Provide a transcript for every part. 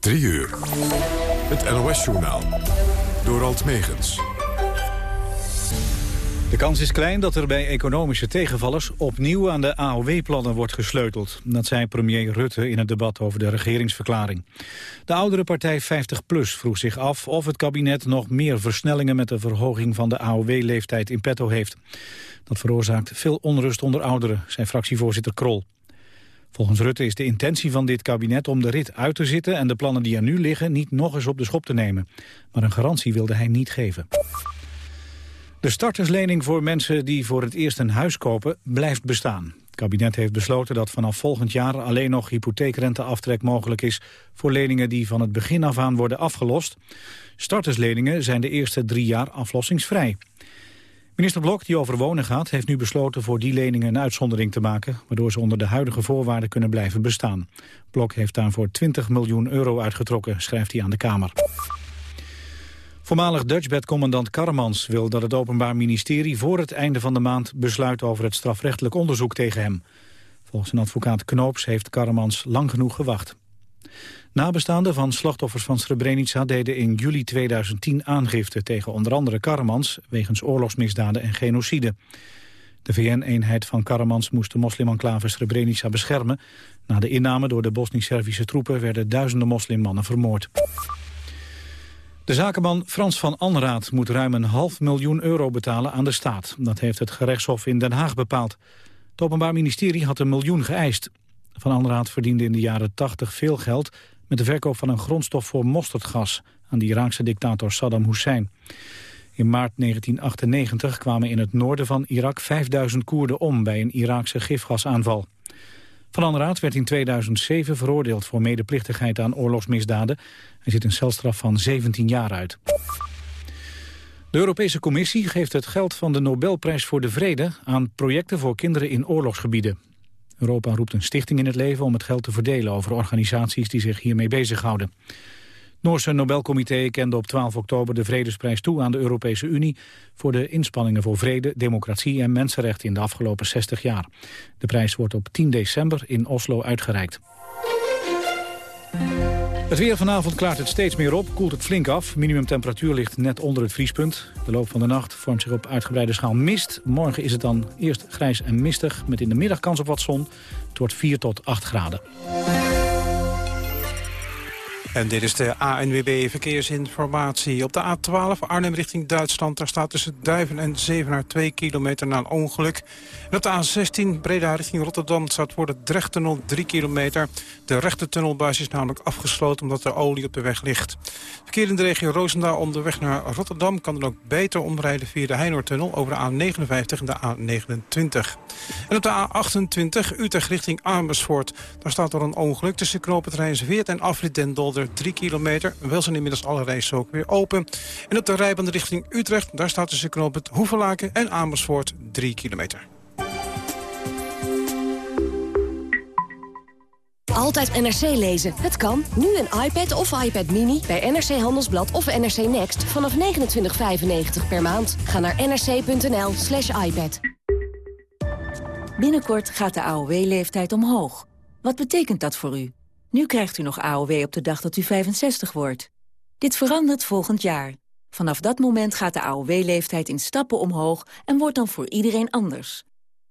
3 uur. Het NOS-journaal. Door Alt Megens. De kans is klein dat er bij economische tegenvallers opnieuw aan de AOW-plannen wordt gesleuteld. Dat zei premier Rutte in het debat over de regeringsverklaring. De oudere partij 50PLUS vroeg zich af of het kabinet nog meer versnellingen met de verhoging van de AOW-leeftijd in petto heeft. Dat veroorzaakt veel onrust onder ouderen, zei fractievoorzitter Krol. Volgens Rutte is de intentie van dit kabinet om de rit uit te zitten... en de plannen die er nu liggen niet nog eens op de schop te nemen. Maar een garantie wilde hij niet geven. De starterslening voor mensen die voor het eerst een huis kopen blijft bestaan. Het kabinet heeft besloten dat vanaf volgend jaar alleen nog hypotheekrenteaftrek mogelijk is voor leningen die van het begin af aan worden afgelost. Startersleningen zijn de eerste drie jaar aflossingsvrij. Minister Blok, die over wonen gaat, heeft nu besloten voor die leningen een uitzondering te maken, waardoor ze onder de huidige voorwaarden kunnen blijven bestaan. Blok heeft daarvoor 20 miljoen euro uitgetrokken, schrijft hij aan de Kamer. Voormalig Dutchbed-commandant Karremans wil dat het Openbaar Ministerie voor het einde van de maand besluit over het strafrechtelijk onderzoek tegen hem. Volgens een advocaat Knoops heeft Karremans lang genoeg gewacht. Nabestaanden van slachtoffers van Srebrenica deden in juli 2010 aangifte tegen onder andere Karremans wegens oorlogsmisdaden en genocide. De VN-eenheid van Karremans moest de moslimenclave Srebrenica beschermen. Na de inname door de Bosnisch-Servische troepen werden duizenden moslimmannen vermoord. De zakenman Frans van Anraat moet ruim een half miljoen euro betalen aan de staat. Dat heeft het gerechtshof in Den Haag bepaald. Het Openbaar Ministerie had een miljoen geëist. Van Anraat verdiende in de jaren 80 veel geld... met de verkoop van een grondstof voor mosterdgas... aan de Iraakse dictator Saddam Hussein. In maart 1998 kwamen in het noorden van Irak 5000 Koerden om... bij een Iraakse gifgasaanval. Van Anraat werd in 2007 veroordeeld voor medeplichtigheid aan oorlogsmisdaden. Hij zit een celstraf van 17 jaar uit. De Europese Commissie geeft het geld van de Nobelprijs voor de Vrede aan projecten voor kinderen in oorlogsgebieden. Europa roept een stichting in het leven om het geld te verdelen over organisaties die zich hiermee bezighouden. Noorse Nobelcomité kende op 12 oktober de Vredesprijs toe aan de Europese Unie voor de inspanningen voor vrede, democratie en mensenrechten in de afgelopen 60 jaar. De prijs wordt op 10 december in Oslo uitgereikt. Het weer vanavond klaart het steeds meer op, koelt het flink af. Minimumtemperatuur ligt net onder het vriespunt. De loop van de nacht vormt zich op uitgebreide schaal mist. Morgen is het dan eerst grijs en mistig, met in de middag kans op wat zon. Het wordt 4 tot 8 graden. En dit is de ANWB Verkeersinformatie. Op de A12 Arnhem richting Duitsland. Daar staat tussen Duiven en Zevenaar 2 kilometer na een ongeluk. En op de A16 Breda richting Rotterdam staat voor de Drechttunnel 3 kilometer. De rechte tunnelbuis is namelijk afgesloten omdat er olie op de weg ligt. Verkeer in de regio Roosendaal om de weg naar Rotterdam... kan dan ook beter omrijden via de Heinoortunnel over de A59 en de A29. En op de A28 Utrecht richting Amersfoort. Daar staat er een ongeluk tussen knooppunt Rijnsweert en Afrit den 3 kilometer. Wel zijn inmiddels alle rijstroken weer open. En op de rijbaan richting Utrecht, daar staat tussen knooppunt Hoevelaken en Amersfoort 3 kilometer. Altijd NRC lezen. Het kan. Nu een iPad of iPad Mini bij NRC Handelsblad of NRC Next vanaf 29,95 per maand. Ga naar nrc.nl slash iPad. Binnenkort gaat de AOW-leeftijd omhoog. Wat betekent dat voor u? Nu krijgt u nog AOW op de dag dat u 65 wordt. Dit verandert volgend jaar. Vanaf dat moment gaat de AOW-leeftijd in stappen omhoog en wordt dan voor iedereen anders.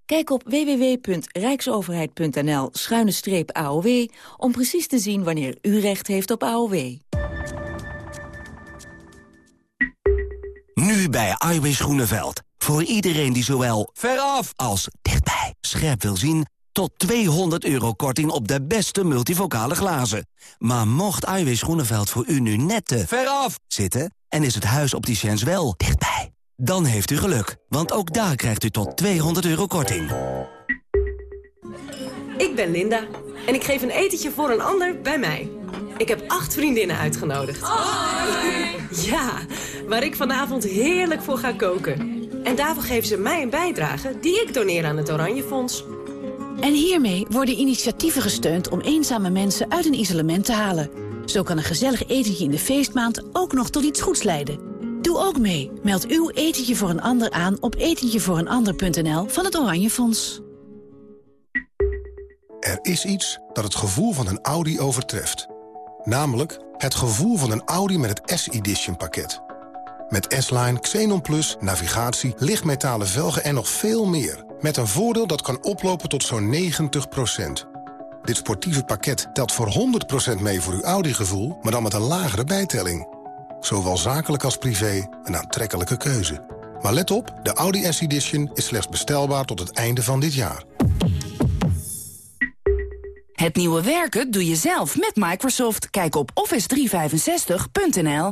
Kijk op www.rijksoverheid.nl-aow om precies te zien wanneer u recht heeft op AOW. Nu bij Iwis Groeneveld. Voor iedereen die zowel veraf als dichtbij scherp wil zien... tot 200 euro korting op de beste multivocale glazen. Maar mocht Iwis Groeneveld voor u nu net te veraf zitten... en is het huis op die wel dichtbij... Dan heeft u geluk, want ook daar krijgt u tot 200 euro korting. Ik ben Linda en ik geef een etentje voor een ander bij mij. Ik heb acht vriendinnen uitgenodigd. Ja, waar ik vanavond heerlijk voor ga koken. En daarvoor geven ze mij een bijdrage die ik doneer aan het Oranje Fonds. En hiermee worden initiatieven gesteund om eenzame mensen uit een isolement te halen. Zo kan een gezellig etentje in de feestmaand ook nog tot iets goeds leiden. Doe ook mee. Meld uw etentje voor een ander aan op etentjevooreenander.nl van het Oranje Fonds. Er is iets dat het gevoel van een Audi overtreft. Namelijk het gevoel van een Audi met het S-Edition pakket. Met S-Line, Xenon Plus, navigatie, lichtmetalen velgen en nog veel meer. Met een voordeel dat kan oplopen tot zo'n 90%. Dit sportieve pakket telt voor 100% mee voor uw Audi-gevoel... maar dan met een lagere bijtelling. Zowel zakelijk als privé een aantrekkelijke keuze. Maar let op, de Audi S-Edition is slechts bestelbaar tot het einde van dit jaar. Het nieuwe werken doe je zelf met Microsoft. Kijk op office365.nl.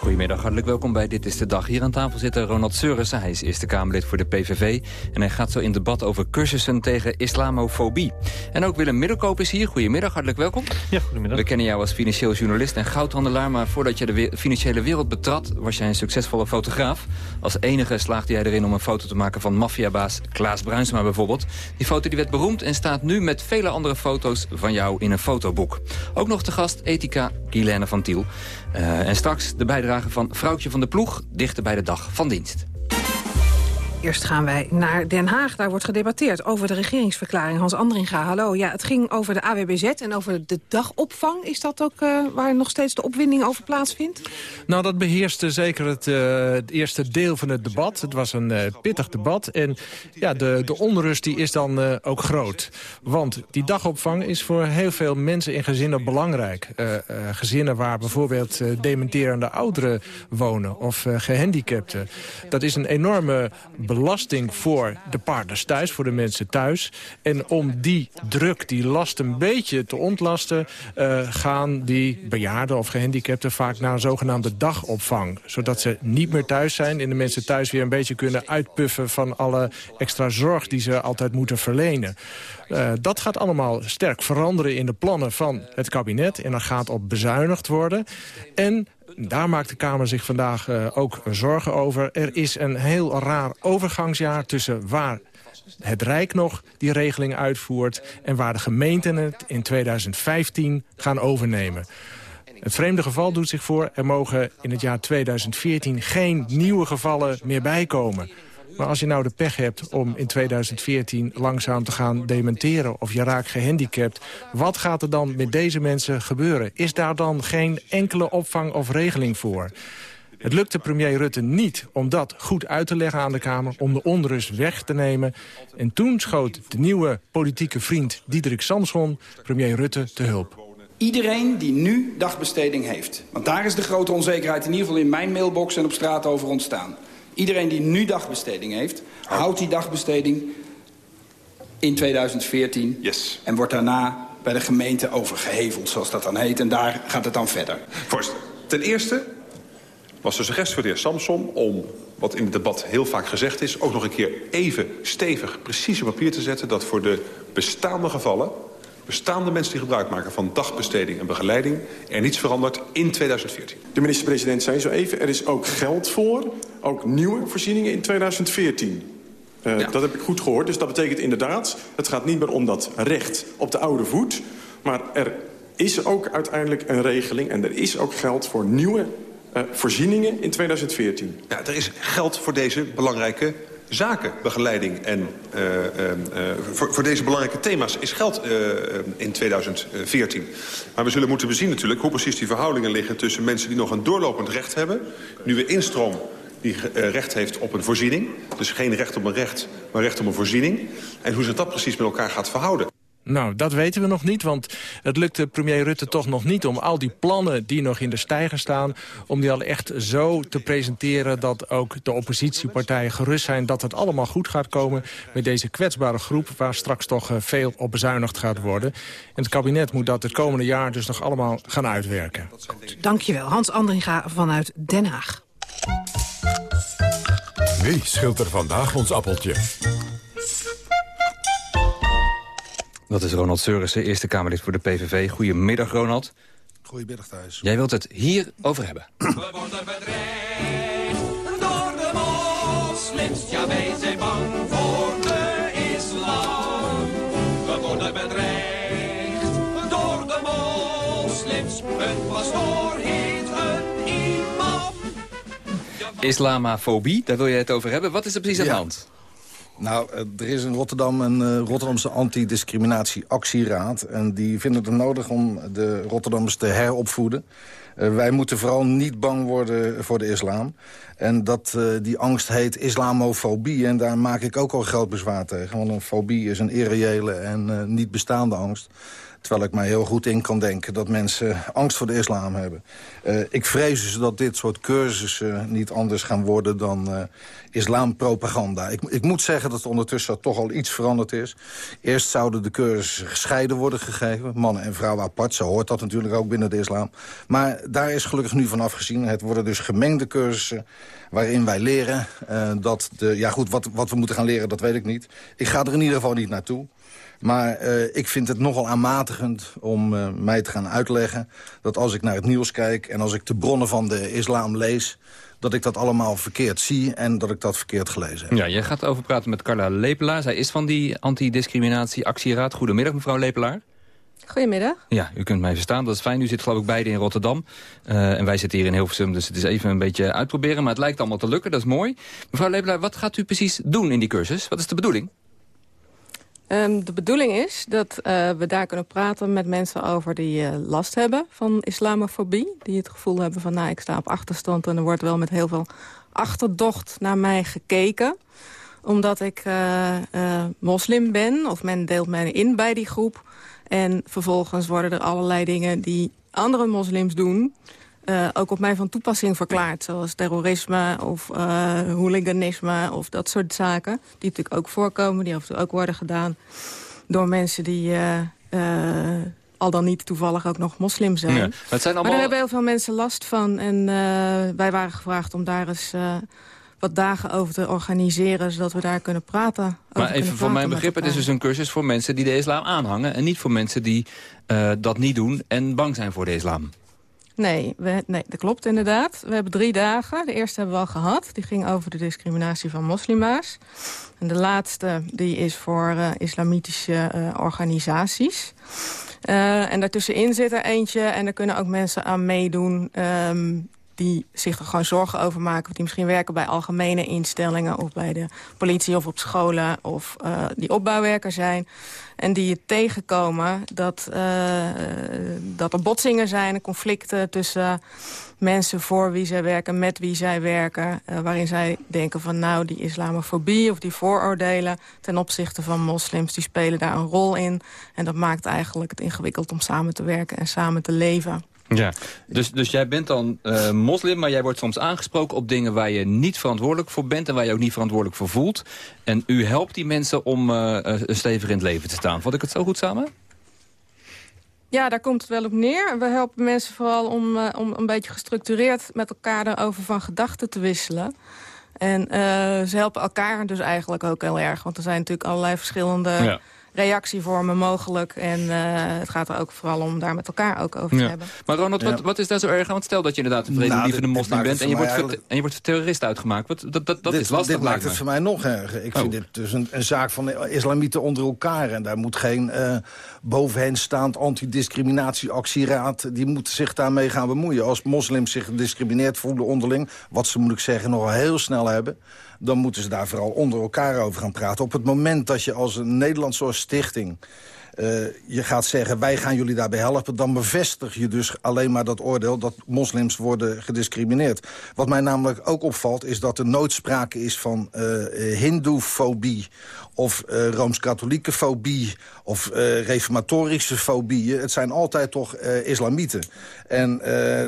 Goedemiddag, hartelijk welkom bij Dit is de Dag. Hier aan tafel zit Ronald Seurissen. Hij is Eerste Kamerlid voor de PVV. En hij gaat zo in debat over cursussen tegen islamofobie. En ook Willem Middelkoop is hier. Goedemiddag, hartelijk welkom. Ja, goedemiddag. We kennen jou als financieel journalist en goudhandelaar... maar voordat je de financiële wereld betrad... was jij een succesvolle fotograaf. Als enige slaagde jij erin om een foto te maken van maffiabaas Klaas Bruinsma bijvoorbeeld. Die foto die werd beroemd en staat nu met vele andere foto's van jou in een fotoboek. Ook nog te gast ethica Guilaine van Tiel. Uh, en straks de bijdrage van Vrouwtje van de Ploeg... dichter bij de dag van dienst. Eerst gaan wij naar Den Haag. Daar wordt gedebatteerd over de regeringsverklaring. Hans Andringa, hallo. Ja, het ging over de AWBZ en over de dagopvang. Is dat ook uh, waar nog steeds de opwinding over plaatsvindt? Nou, dat beheerste zeker het, het eerste deel van het debat. Het was een uh, pittig debat. En ja, de, de onrust die is dan ook groot. Want die dagopvang is voor heel veel mensen in gezinnen belangrijk. gezinnen waar bijvoorbeeld dementerende ouderen wonen of gehandicapten. Dat is een enorme belasting voor de partners thuis, voor de mensen thuis. En om die druk, die last een beetje te ontlasten... Uh, gaan die bejaarden of gehandicapten vaak naar een zogenaamde dagopvang. Zodat ze niet meer thuis zijn en de mensen thuis weer een beetje kunnen uitpuffen... van alle extra zorg die ze altijd moeten verlenen. Uh, dat gaat allemaal sterk veranderen in de plannen van het kabinet. En er gaat op bezuinigd worden. En daar maakt de Kamer zich vandaag uh, ook zorgen over. Er is een heel raar overgangsjaar tussen waar het Rijk nog die regeling uitvoert... en waar de gemeenten het in 2015 gaan overnemen. Het vreemde geval doet zich voor. Er mogen in het jaar 2014 geen nieuwe gevallen meer bijkomen. Maar als je nou de pech hebt om in 2014 langzaam te gaan dementeren... of je raakt gehandicapt, wat gaat er dan met deze mensen gebeuren? Is daar dan geen enkele opvang of regeling voor? Het lukte premier Rutte niet om dat goed uit te leggen aan de Kamer... om de onrust weg te nemen. En toen schoot de nieuwe politieke vriend Diederik Samson premier Rutte te hulp. Iedereen die nu dagbesteding heeft. Want daar is de grote onzekerheid in ieder geval in mijn mailbox en op straat over ontstaan. Iedereen die nu dagbesteding heeft, houdt die dagbesteding in 2014... Yes. en wordt daarna bij de gemeente overgeheveld, zoals dat dan heet. En daar gaat het dan verder. Voorzitter, ten eerste was de suggestie van de heer Samson om, wat in het debat heel vaak gezegd is... ook nog een keer even stevig precies op papier te zetten... dat voor de bestaande gevallen bestaande mensen die gebruik maken van dagbesteding en begeleiding... er niets verandert in 2014. De minister-president zei zo even, er is ook geld voor, ook nieuwe voorzieningen in 2014. Uh, ja. Dat heb ik goed gehoord, dus dat betekent inderdaad... het gaat niet meer om dat recht op de oude voet... maar er is ook uiteindelijk een regeling en er is ook geld voor nieuwe uh, voorzieningen in 2014. Ja, er is geld voor deze belangrijke zakenbegeleiding. En uh, uh, voor, voor, deze belangrijke thema's is geld in 2014. Maar we zullen moeten bezien natuurlijk hoe precies die verhoudingen liggen... tussen mensen die nog een doorlopend recht hebben... nu we instroom die recht heeft op een voorziening. Dus geen recht op een recht, maar recht op een voorziening. En hoe zich dat precies met elkaar gaat verhouden. Nou, dat weten we nog niet, want het lukte premier Rutte toch nog niet... om al die plannen die nog in de stijger staan... om die al echt zo te presenteren dat ook de oppositiepartijen gerust zijn... dat het allemaal goed gaat komen met deze kwetsbare groep... waar straks toch veel op bezuinigd gaat worden. En het kabinet moet dat het komende jaar dus nog allemaal gaan uitwerken. Dankjewel, Hans Andringa vanuit Den Haag. Wie schilt er vandaag ons appeltje? Dat is Ronald Seurissen, Eerste Kamerlid voor de PVV. Goedemiddag, Ronald. Goedemiddag thuis. Jij wilt het hierover hebben. We worden bedreigd door de moslims. Ja, wij zijn bang voor de islam. We worden bedreigd door de moslims. Een pastoor heet een imam. Islamafobie, daar wil je het over hebben. Wat is er precies aan de hand? Nou, eh, er is in Rotterdam een uh, Rotterdamse antidiscriminatieactieraad. En die vinden het nodig om de Rotterdammers te heropvoeden. Uh, wij moeten vooral niet bang worden voor de islam. En dat, die angst heet islamofobie. En daar maak ik ook al groot bezwaar tegen. Want een fobie is een irreële en niet bestaande angst. Terwijl ik mij heel goed in kan denken dat mensen angst voor de islam hebben. Uh, ik vrees dus dat dit soort cursussen niet anders gaan worden dan uh, islampropaganda. Ik, ik, moet zeggen dat ondertussen toch al iets veranderd is. Eerst zouden de cursussen gescheiden worden gegeven. Mannen en vrouwen apart, zo hoort dat natuurlijk ook binnen de islam. Maar daar is gelukkig nu van afgezien. Het worden dus gemengde cursussen waarin wij leren uh, dat de... Ja goed, wat, wat we moeten gaan leren, dat weet ik niet. Ik ga er in ieder geval niet naartoe. Maar uh, ik vind het nogal aanmatigend om uh, mij te gaan uitleggen... dat als ik naar het nieuws kijk en als ik de bronnen van de islam lees... dat ik dat allemaal verkeerd zie en dat ik dat verkeerd gelezen heb. Ja, jij gaat over praten met Carla Lepelaar. Zij is van die antidiscriminatie-actieraad. Goedemiddag, mevrouw Lepelaar. Goedemiddag. Ja, u kunt mij verstaan. Dat is fijn. U zit geloof ik beide in Rotterdam. Uh, en wij zitten hier in Hilversum, dus het is even een beetje uitproberen. Maar het lijkt allemaal te lukken, dat is mooi. Mevrouw Lepelaar, wat gaat u precies doen in die cursus? Wat is de bedoeling? Um, de bedoeling is dat uh, we daar kunnen praten met mensen over die uh, last hebben van islamofobie. Die het gevoel hebben van, nou, ik sta op achterstand en er wordt wel met heel veel achterdocht naar mij gekeken. Omdat ik uh, moslim ben, of men deelt mij in bij die groep. En vervolgens worden er allerlei dingen die andere moslims doen... Uh, ook op mij van toepassing verklaard. Zoals terrorisme of uh, hooliganisme of dat soort zaken. Die natuurlijk ook voorkomen, die af en toe ook worden gedaan... door mensen die uh, al dan niet toevallig ook nog moslim zijn. Ja, het zijn allemaal... Maar daar hebben heel veel mensen last van. En wij waren gevraagd om daar eens wat dagen over te organiseren... zodat we daar kunnen praten. Maar even voor mijn begrip, het is dus een cursus voor mensen die de islam aanhangen... en niet voor mensen die dat niet doen en bang zijn voor de islam. Nee, we, nee, dat klopt inderdaad. We hebben drie dagen. De eerste hebben we al gehad. Die ging over de discriminatie van moslima's. En de laatste die is voor uh, islamitische uh, organisaties. Uh, en daartussenin zit er eentje en daar kunnen ook mensen aan meedoen... Um, die zich er gewoon zorgen over maken. Die misschien werken bij algemene instellingen... of bij de politie of op scholen of uh, die opbouwwerker zijn. En die je tegenkomen dat, uh, dat er botsingen zijn... conflicten tussen mensen voor wie zij werken, met wie zij werken... Uh, waarin zij denken van nou, die islamofobie of die vooroordelen... ten opzichte van moslims, die spelen daar een rol in. En dat maakt eigenlijk het ingewikkeld om samen te werken en samen te leven. Ja, dus, dus jij bent dan uh, moslim, maar jij wordt soms aangesproken op dingen waar je niet verantwoordelijk voor bent en waar je ook niet verantwoordelijk voor voelt. En u helpt die mensen om uh, stevig in het leven te staan. Vond ik het zo goed samen? Ja, daar komt het wel op neer. We helpen mensen vooral om, uh, om een beetje gestructureerd met elkaar erover van gedachten te wisselen. En ze helpen elkaar dus eigenlijk ook heel erg. Want er zijn natuurlijk allerlei verschillende... Ja reactievormen mogelijk. En uh, het gaat er ook vooral om daar met elkaar ook over te hebben. Maar Ronald, wat, wat, is daar zo erg aan? Want stel dat je inderdaad een vredelievende nou, moslim bent... En je, wordt eigenlijk... en je wordt terrorist uitgemaakt. Wat, dat dat, dat dit, is lastig, Dit maakt het voor mij nog erger. Ik oh. vind dit dus een, een, zaak van islamieten onder elkaar. En daar moet geen uh, bovenheen staand antidiscriminatieactieraad... die moet zich daarmee gaan bemoeien. Als moslims zich gediscrimineerd voelen onderling... wat ze, moet ik zeggen, nog heel snel hebben dan moeten ze daar vooral onder elkaar over gaan praten. Op het moment dat je als een Nederlandse stichting... Uh, je gaat zeggen, wij gaan jullie daarbij helpen... dan bevestig je dus alleen maar dat oordeel... dat moslims worden gediscrimineerd. Wat mij namelijk ook opvalt, is dat er nooit sprake is van uh, hindoefobie of uh, Rooms-Katholieke fobie of uh, reformatorische fobieën. Het zijn altijd toch uh, islamieten. En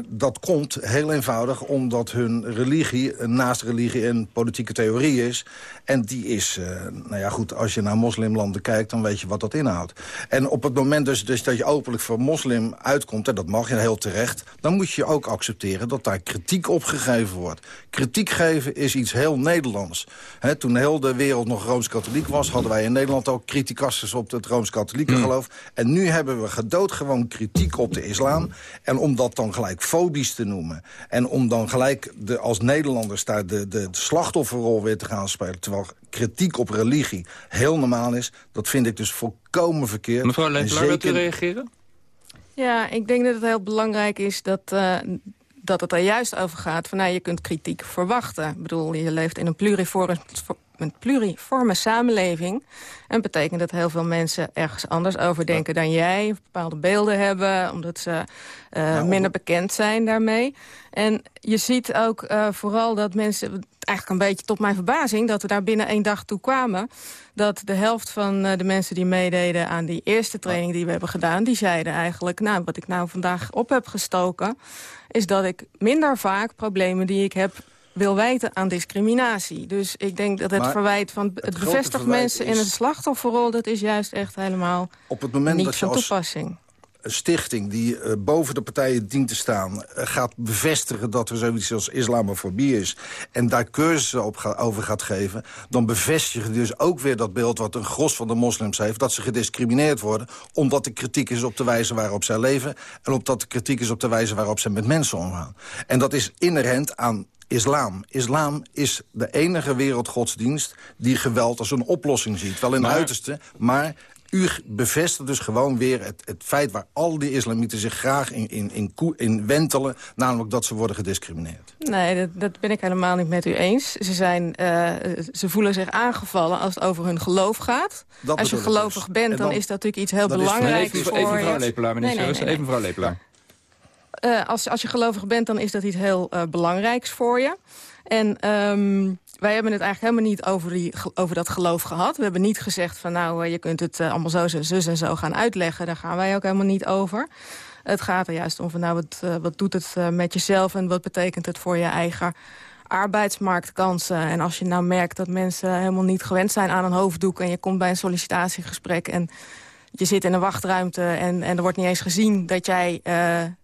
dat komt heel eenvoudig omdat hun religie naast religie een politieke theorie is. En die is, nou ja goed, als je naar moslimlanden kijkt... dan weet je wat dat inhoudt. En op het moment dus, dus dat je openlijk voor moslim uitkomt... en dat mag je heel terecht... dan moet je ook accepteren dat daar kritiek op gegeven wordt. Kritiek geven is iets heel Nederlands. Toen heel de wereld nog Rooms-Katholiek was hadden wij in Nederland ook criticasters op het Rooms-Katholieke hmm. geloof. En nu hebben we gedoodgewoon kritiek op de islam. En om dat dan gelijk fobisch te noemen. En om dan gelijk de, als Nederlanders daar de, de, de slachtofferrol weer te gaan spelen. Terwijl kritiek op religie heel normaal is. Dat vind ik dus volkomen verkeerd. Mevrouw Lentelaar, zeker... wilt u reageren? Ja, ik denk dat het heel belangrijk is dat... Uh, dat het er juist over gaat van... nou, je kunt kritiek verwachten. Ik bedoel, je leeft in een pluriform, een pluriforme samenleving. En betekent dat heel veel mensen ergens anders over denken dan jij. Bepaalde beelden hebben, omdat ze uh, minder bekend zijn daarmee. En je ziet ook uh, vooral dat mensen, eigenlijk een beetje tot mijn verbazing... dat we daar binnen één dag toe kwamen... dat de helft van uh, de mensen die meededen aan die eerste training die we hebben gedaan... die zeiden eigenlijk, nou, wat ik nou vandaag op heb gestoken... is dat ik minder vaak problemen die ik heb wil wijten aan discriminatie. Dus ik denk dat het maar verwijt van het, het bevestigt mensen in een slachtofferrol... dat is juist echt helemaal op het moment niet dat je van als toepassing. Een stichting die uh, boven de partijen dient te staan... Uh, gaat bevestigen dat er zoiets als islamofobie is... en daar cursussen op ga, over gaat geven... dan bevestig je dus ook weer dat beeld wat een gros van de moslims heeft... dat ze gediscrimineerd worden omdat de kritiek is op de wijze waarop zij leven... en omdat de kritiek is op de wijze waarop zij met mensen omgaan. En dat is inherent aan islam. Islam is de enige wereldgodsdienst die geweld als een oplossing ziet. Wel in Maar- het uiterste, maar u bevestigt dus gewoon weer het, het feit... waar al die islamieten zich graag in, in, in, in wentelen... namelijk dat ze worden gediscrimineerd. Nee, dat, dat ben ik helemaal niet met u eens. Ze, zijn, eh, ze voelen zich aangevallen als het over hun geloof gaat. Dat als je gelovig dus. bent, En dan, dan- is dat natuurlijk iets heel dat is- belangrijks even, voor even mevrouw Lepelaar, meneer Nee, nee, Seus. nee, nee. Even mevrouw Lepelaar. Eh, als, als je gelovig bent, dan is dat iets heel eh, belangrijks voor je. En ehm, wij hebben het eigenlijk helemaal niet over, die, over dat geloof gehad. We hebben niet gezegd van nou, eh, je kunt het allemaal zo, zus en zo gaan uitleggen. Daar gaan wij ook helemaal niet over. Het gaat er juist om van nou, wat, wat doet het met jezelf... en wat betekent het voor je eigen arbeidsmarktkansen. En als je nou merkt dat mensen helemaal niet gewend zijn aan een hoofddoek... en je komt bij een sollicitatiegesprek en je zit in een wachtruimte... en, en er wordt niet eens gezien dat jij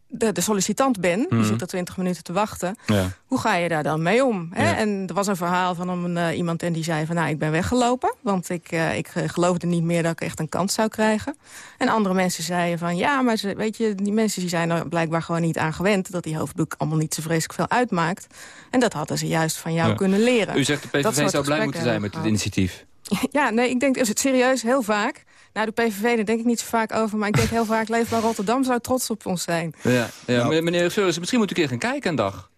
de, de sollicitant. Mhm. Je zit er twintig minuten te wachten. Ja. Hoe ga je daar dan mee om? Hè? Ja. En er was een verhaal van een, eh, iemand en die zei van... nou, ik ben weggelopen, want ik, eh, ik eh, geloofde niet meer dat ik echt een kans zou krijgen. En andere mensen zeiden van... ja, maar ze, weet je, die mensen die zijn er blijkbaar gewoon niet aan gewend... dat die hoofddoek allemaal niet zo vreselijk veel uitmaakt. En dat hadden ze juist van jou Ja. kunnen leren. U zegt de PVV zou blij moeten zijn met dit we initiatief. Ja, nee, ik denk is het serieus heel vaak. Nou, de PVV, daar denk ik niet zo vaak over. Maar ik denk heel vaak, Leefbaar Rotterdam zou trots op ons zijn. Ja, ja. Nou. meneer- Seus, misschien moet u een keer gaan kijken een dag.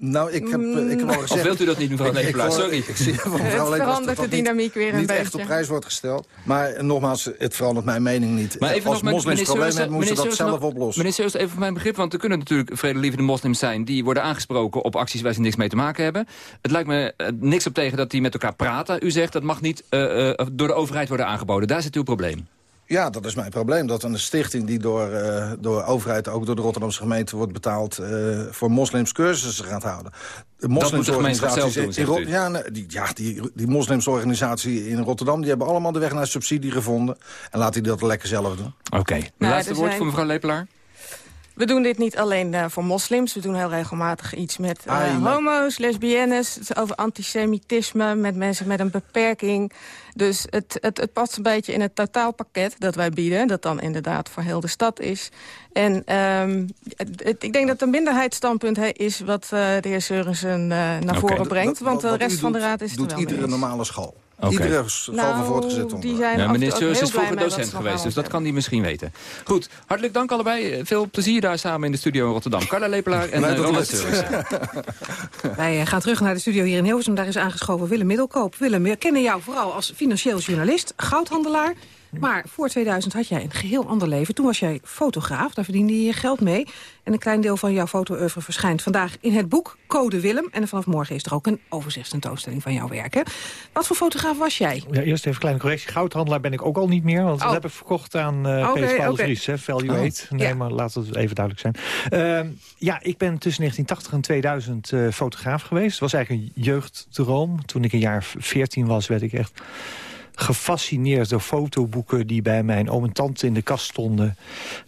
Nou, ik heb, eh, ik heb al gezegd... Of wilt u dat niet, mevrouw hoor- Sorry. Ik zie Het verandert dat de niet- dynamiek weer een niet echt op prijs wordt gesteld. Maar eh, nogmaals, het verandert mijn mening niet. Maar even Als nog met moslims problemen hebben, moeten ze dat zelf nog- oplossen. Meneer even voor mijn begrip, want er kunnen natuurlijk vredelievende moslims zijn... die worden aangesproken op acties waar ze niks mee te maken hebben. Het lijkt me eh, niks op tegen dat die met elkaar praten. U zegt dat mag niet eh, eh, door de overheid worden aangeboden. Daar zit uw probleem. Ja, dat is mijn probleem. Dat een stichting die door, eh door overheid, ook door de Rotterdamse gemeente wordt betaald... eh, voor moslims cursussen gaat houden. De moslimsorganisaties doen, in zegt Rot- u. ja, nee, die, ja, die, die moslimsorganisatie in Rotterdam... die hebben allemaal de weg naar subsidie gevonden. En laat die dat lekker zelf doen. Oké. Nou, Laatste woord zijn- voor mevrouw Lepelaar. We doen dit niet alleen eh, voor moslims. We doen heel regelmatig iets met eh, Ah, homo's, lesbiennes. Over antisemitisme, met mensen met een beperking. Dus het, het, het past een beetje in het totaalpakket dat wij bieden. Dat dan inderdaad voor heel de stad is. En ehm, het- ik denk dat het een minderheidsstandpunt he- is... wat eh, de heer Seurensen eh, naar voren brengt. Want de rest van de raad is het er doet wel iedere normale school. Oké. Iedere school van Nou, voortgezet die onderwijs. zijn Ja, meneer heel is vroeger docent geweest, dus dat kan hij misschien weten. Goed, hartelijk dank allebei. Veel plezier daar samen in de studio in Rotterdam. Carla Lepelaar en eh, Ronald. Seus. Wij eh, gaan terug naar de studio hier in Hilversum. Daar is aangeschoven Willem Middelkoop. Willem, we kennen jou vooral als financieel journalist, goudhandelaar. Maar voor 2000 had jij een geheel ander leven. Toen was jij fotograaf, daar verdiende je je geld mee. En een klein deel van jouw foto-oeuvre verschijnt vandaag in het boek Code Willem. En vanaf morgen is er ook een overzichtstentoonstelling van jouw werk. Hè? Wat voor fotograaf was jij? Ja, eerst even een kleine correctie. Goudhandelaar ben ik ook al niet meer. Want Oh. dat heb ik verkocht aan eh Oké, Pees Paulus oké. Ries. hè, Value Oh. 8. Nee, Ja. maar laat het even duidelijk zijn. Ehm, ja, ik ben tussen 1980 en 2000 eh, fotograaf geweest. Het was eigenlijk een jeugddroom. Toen ik een jaar 14 was, werd ik echt gefascineerd door fotoboeken die bij mijn oom en tante in de kast stonden.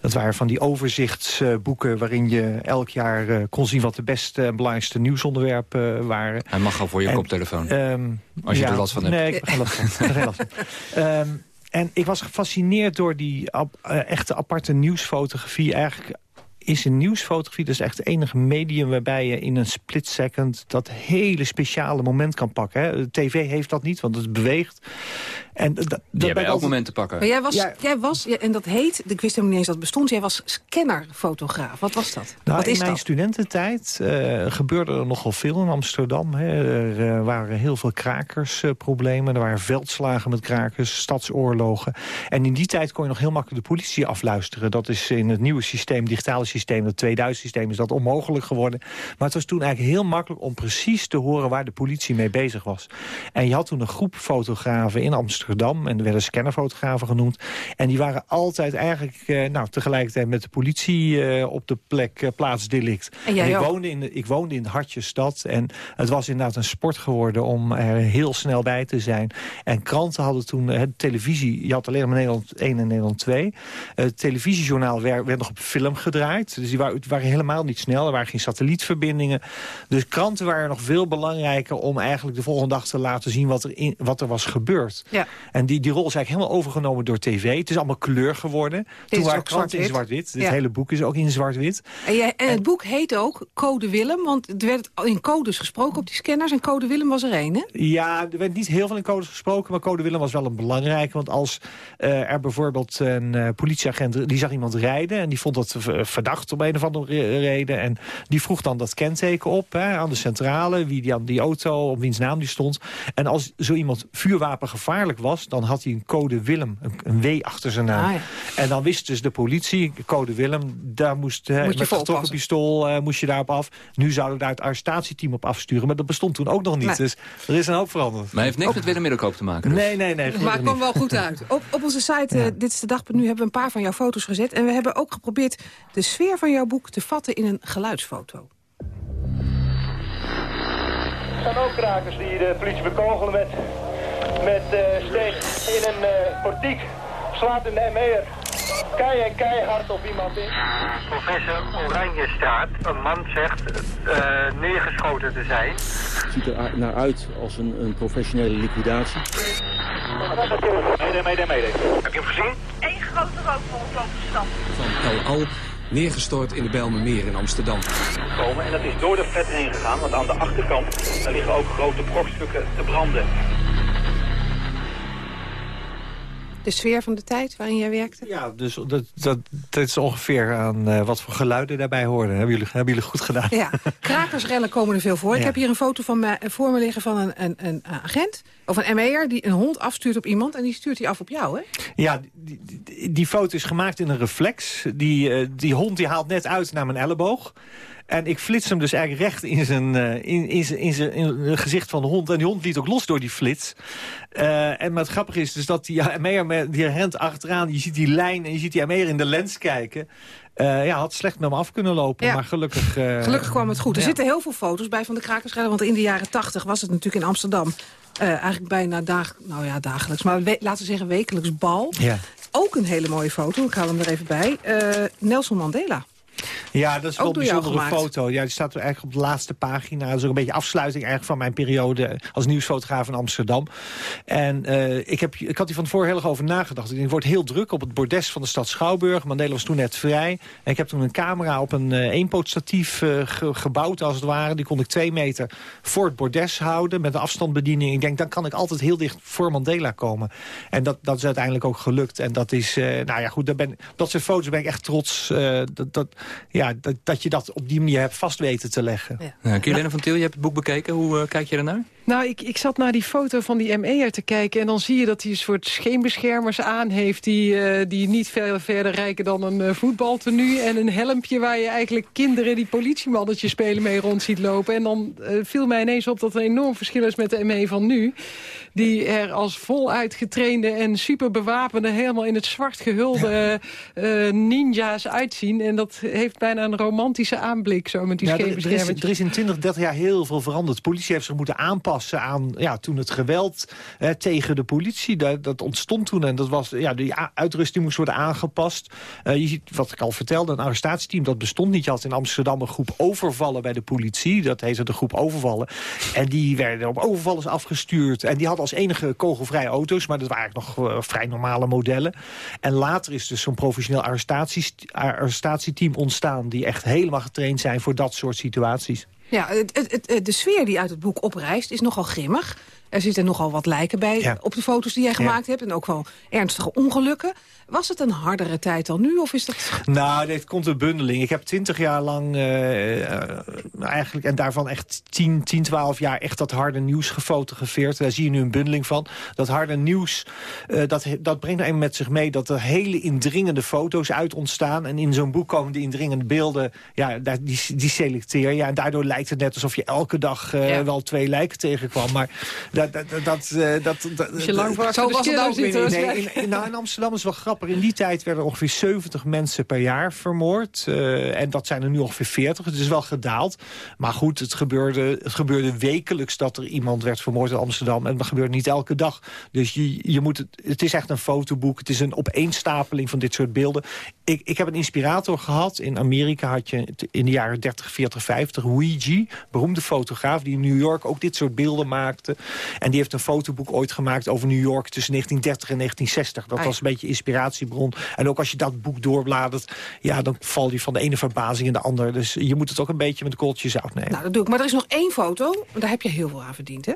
Dat waren van die overzichtsboeken waarin je elk jaar eh, kon zien wat de beste en belangrijkste nieuwsonderwerpen eh, waren. Hij mag al voor je En, koptelefoon. Ehm, Als je er last van hebt. Nee, ik heb geen last van. Ik heb geen last van. En ik was gefascineerd door die ap- eh, echte aparte nieuwsfotografie. Eigenlijk is een nieuwsfotografie. Is echt het enige medium waarbij je in een split second... dat hele speciale moment kan pakken. Hè. De tv heeft dat niet, want het beweegt. En dat, dat Die hebben elk altijd- moment te pakken. Maar jij was, jij was en dat heet, ik wist helemaal niet eens dat het bestond... jij was scannerfotograaf. Wat was dat? Nou, Wat in is mijn dat? studententijd eh, gebeurde er nogal veel in Amsterdam. Hè. Er eh, waren heel veel krakersproblemen. er waren veldslagen met krakers, stadsoorlogen. En in die tijd kon je nog heel makkelijk de politie afluisteren. Dat is in het nieuwe systeem, digitale systeem, het 2000-systeem... is dat onmogelijk geworden. Maar het was toen eigenlijk heel makkelijk om precies te horen... waar de politie mee bezig was. En je had toen een groep fotografen in Amsterdam... en er werden scannerfotografen genoemd. En die waren altijd eigenlijk eh, nou, tegelijkertijd met de politie... eh, op de plek eh, plaatsdelict. En ik, ook? woonde in de, ik woonde in het hartje stad. En het was inderdaad een sport geworden om er heel snel bij te zijn. En kranten hadden toen televisie. Je had alleen maar Nederland 1 en Nederland 2. Het televisiejournaal werd, werd nog op film gedraaid. Dus die waren, waren helemaal niet snel. Er waren geen satellietverbindingen. Dus kranten waren nog veel belangrijker... om eigenlijk de volgende dag te laten zien wat er, in, wat er was gebeurd. Ja. En die, die rol is eigenlijk helemaal overgenomen door tv. Het is allemaal kleur geworden. Toen waren kranten in zwart-wit. Dit Ja. hele boek is ook in zwart-wit. En, en het boek heet ook Code Willem, want er werd in codes gesproken op die scanners... en Code Willem was er één, hè? Ja, er werd niet heel veel in codes gesproken, maar code Willem was wel een belangrijke. Want als eh, er bijvoorbeeld een eh, politieagent, die zag iemand rijden... en die vond dat verdacht om een of andere re- reden... en die vroeg dan dat kenteken op hè, aan de centrale... wie die aan die auto, op wiens naam die stond. En als zo iemand vuurwapengevaarlijk was... dan had hij een code Willem, een, een W achter zijn naam. Ah, ja. En dan wist dus de politie, code Willem... daar moest eh, Moet je met getrokken oppassen. pistool eh, moest je daarop af. Nu zouden we daar het arrestatieteam op afsturen. Maar dat bestond toen ook nog niet. Nee. Dus er is een hoop veranderd. Maar hij heeft niks met Willem Middelkoop te maken. dus. Nee, nee, nee. Maar het kwam wel goed uit. Op, op onze site, eh, dit is de dag, nu hebben we een paar van jouw foto's gezet. En we hebben ook geprobeerd de sfeer van jouw boek te vatten in een geluidsfoto. Er zijn ook krakers die de politie bekogelen met, met eh steen in een eh, portiek. Slaat een ME'er kei en keihard op iemand in. Professor Oranjestraat, een man zegt eh, neergeschoten te zijn. ziet er naar uit als een, een professionele liquidatie. Mede, mede, mede. Heb je hem gezien? Eén grote rookbol op de stad. Van El Al neergestort in de Bijlmermeer in Amsterdam. Komen en dat is door de flat heen gegaan, want aan de achterkant daar liggen ook grote brokstukken te branden. De sfeer van de tijd waarin jij werkte? Ja, dus dat, dat, dat is ongeveer aan eh, wat voor geluiden daarbij hoorden. Hebben jullie, hebben jullie goed gedaan. Ja, krakersrellen komen er veel voor. Ik heb hier een foto van mij, voor me liggen van een, een, een agent... of een ME'er die een hond afstuurt op iemand... en die stuurt hij af op jou, hè? Ja, die, die, die foto is gemaakt in een reflex. Die, eh, die hond die haalt net uit naar mijn elleboog. En ik flits hem dus eigenlijk recht in zijn, eh, in, in zijn, in zijn in het gezicht van de hond. En die hond liet ook los door die flits. Eh, en maar het grappige is dus dat die die rent achteraan. Je ziet die lijn en je ziet die ME'er in de lens kijken. Eh, ja, had slecht met me af kunnen lopen. Ja. Maar gelukkig... Gelukkig kwam het goed. Er ja. zitten heel veel foto's bij van de krakersrellen... want in de jaren tachtig was het natuurlijk in Amsterdam... eigenlijk bijna dag, nou ja, dagelijks, maar laten we zeggen wekelijks bal. Ja. Ook een hele mooie foto, ik haal hem er even bij. Nelson Mandela. Ja, dat is wel een bijzondere foto. Ja, die staat er eigenlijk op de laatste pagina. Dat is ook een beetje afsluiting eigenlijk van mijn periode als nieuwsfotograaf in Amsterdam. En eh, ik, heb, ik had hier van tevoren heel erg over nagedacht. Het wordt heel druk op het bordes van de stad Schouwburg. Mandela was toen net vrij. En ik heb toen een camera op een eh, eenpootstatief eh, ge- gebouwd als het ware. Die kon ik twee meter voor het bordes houden met een afstandsbediening. Ik denk, dan kan ik altijd heel dicht voor Mandela komen. En dat, dat is uiteindelijk ook gelukt. En dat is, nou ja goed, daar ben, dat soort foto's ben ik echt trots. dat, dat, ja, dat, dat je dat op die manier hebt vast weten te leggen. Ja, Kirlene van Til, je hebt het boek bekeken. Hoe eh, kijk je ernaar? Nou, ik, ik zat naar die foto van die ME'er te kijken... en dan zie je dat hij een soort scheenbeschermers aan heeft... die, eh, die niet veel verder rijken dan een uh, voetbaltenu... en een helmpje waar je eigenlijk kinderen die politiemannetjes spelen mee rond ziet lopen. En dan uh, viel mij ineens op dat er een enorm verschil is met de ME van nu... die er als voluit getrainde en super bewapende... helemaal in het zwart gehulde ninja's uitzien. En dat heeft bijna een romantische aanblik, zo met die ja, scheenbeschermers. Er is, er is in 20, 30 jaar heel veel veranderd. De politie heeft zich moeten aanpassen aan ja, toen het geweld tegen de politie. Dat, dat ontstond toen en dat was, ja, die uitrusting moest worden aangepast. Uh, je ziet, wat ik al vertelde, een arrestatieteam, dat bestond niet. Je had in Amsterdam een groep overvallen bij de politie. Dat heette de groep overvallen. En die werden op overvallers afgestuurd. En die hadden als enige kogelvrije auto's, maar dat waren nog uh, vrij normale modellen. En later is dus zo'n professioneel arrestatieteam ontstaan... die echt helemaal getraind zijn voor dat soort situaties. Ja, het, het, de sfeer die uit het boek oprijst is nogal grimmig. Er zitten nogal wat lijken bij op de foto's die jij gemaakt hebt. En ook wel ernstige ongelukken. Was het een hardere tijd dan nu? Of is dat... Nou, dit komt een bundeling. Ik heb twintig jaar lang uh, eigenlijk... en daarvan echt 10, 10, 12 jaar echt dat harde nieuws gefotografeerd. Daar zie je nu een bundeling van. Dat harde nieuws, uh, dat, dat brengt nou met zich mee... dat er hele indringende foto's uit ontstaan. En in zo'n boek komen die indringende beelden... ja, die, die selecteer je. En daardoor lijkt het net alsof je elke dag ja. wel twee lijken tegenkwam. Maar dat, dat, dat, dat, dat, Als je lang voor Zo was het ook niet. Nee, in, nou, in Amsterdam is wel grappig. In die tijd werden ongeveer 70 mensen per jaar vermoord. Uh, en dat zijn er nu ongeveer 40. Het is wel gedaald. Maar goed, het gebeurde, het gebeurde wekelijks dat er iemand werd vermoord in Amsterdam. En dat gebeurt niet elke dag. Dus je, je moet het, het is echt een fotoboek. Het is een opeenstapeling van dit soort beelden. Ik, ik heb een inspirator gehad. In Amerika had je in de jaren 30, 40, 50 Ouija, beroemde fotograaf... die in New York ook dit soort beelden maakte. En die heeft een fotoboek ooit gemaakt over New York tussen 1930 en 1960. Dat was een beetje inspiratiebron. En ook als je dat boek doorbladert, ja, dan val je van de ene verbazing in de andere. Dus je moet het ook een beetje met een kooltje zout nemen. Nou, dat doe ik. Maar er is nog één foto, daar heb je heel veel aan verdiend, hè?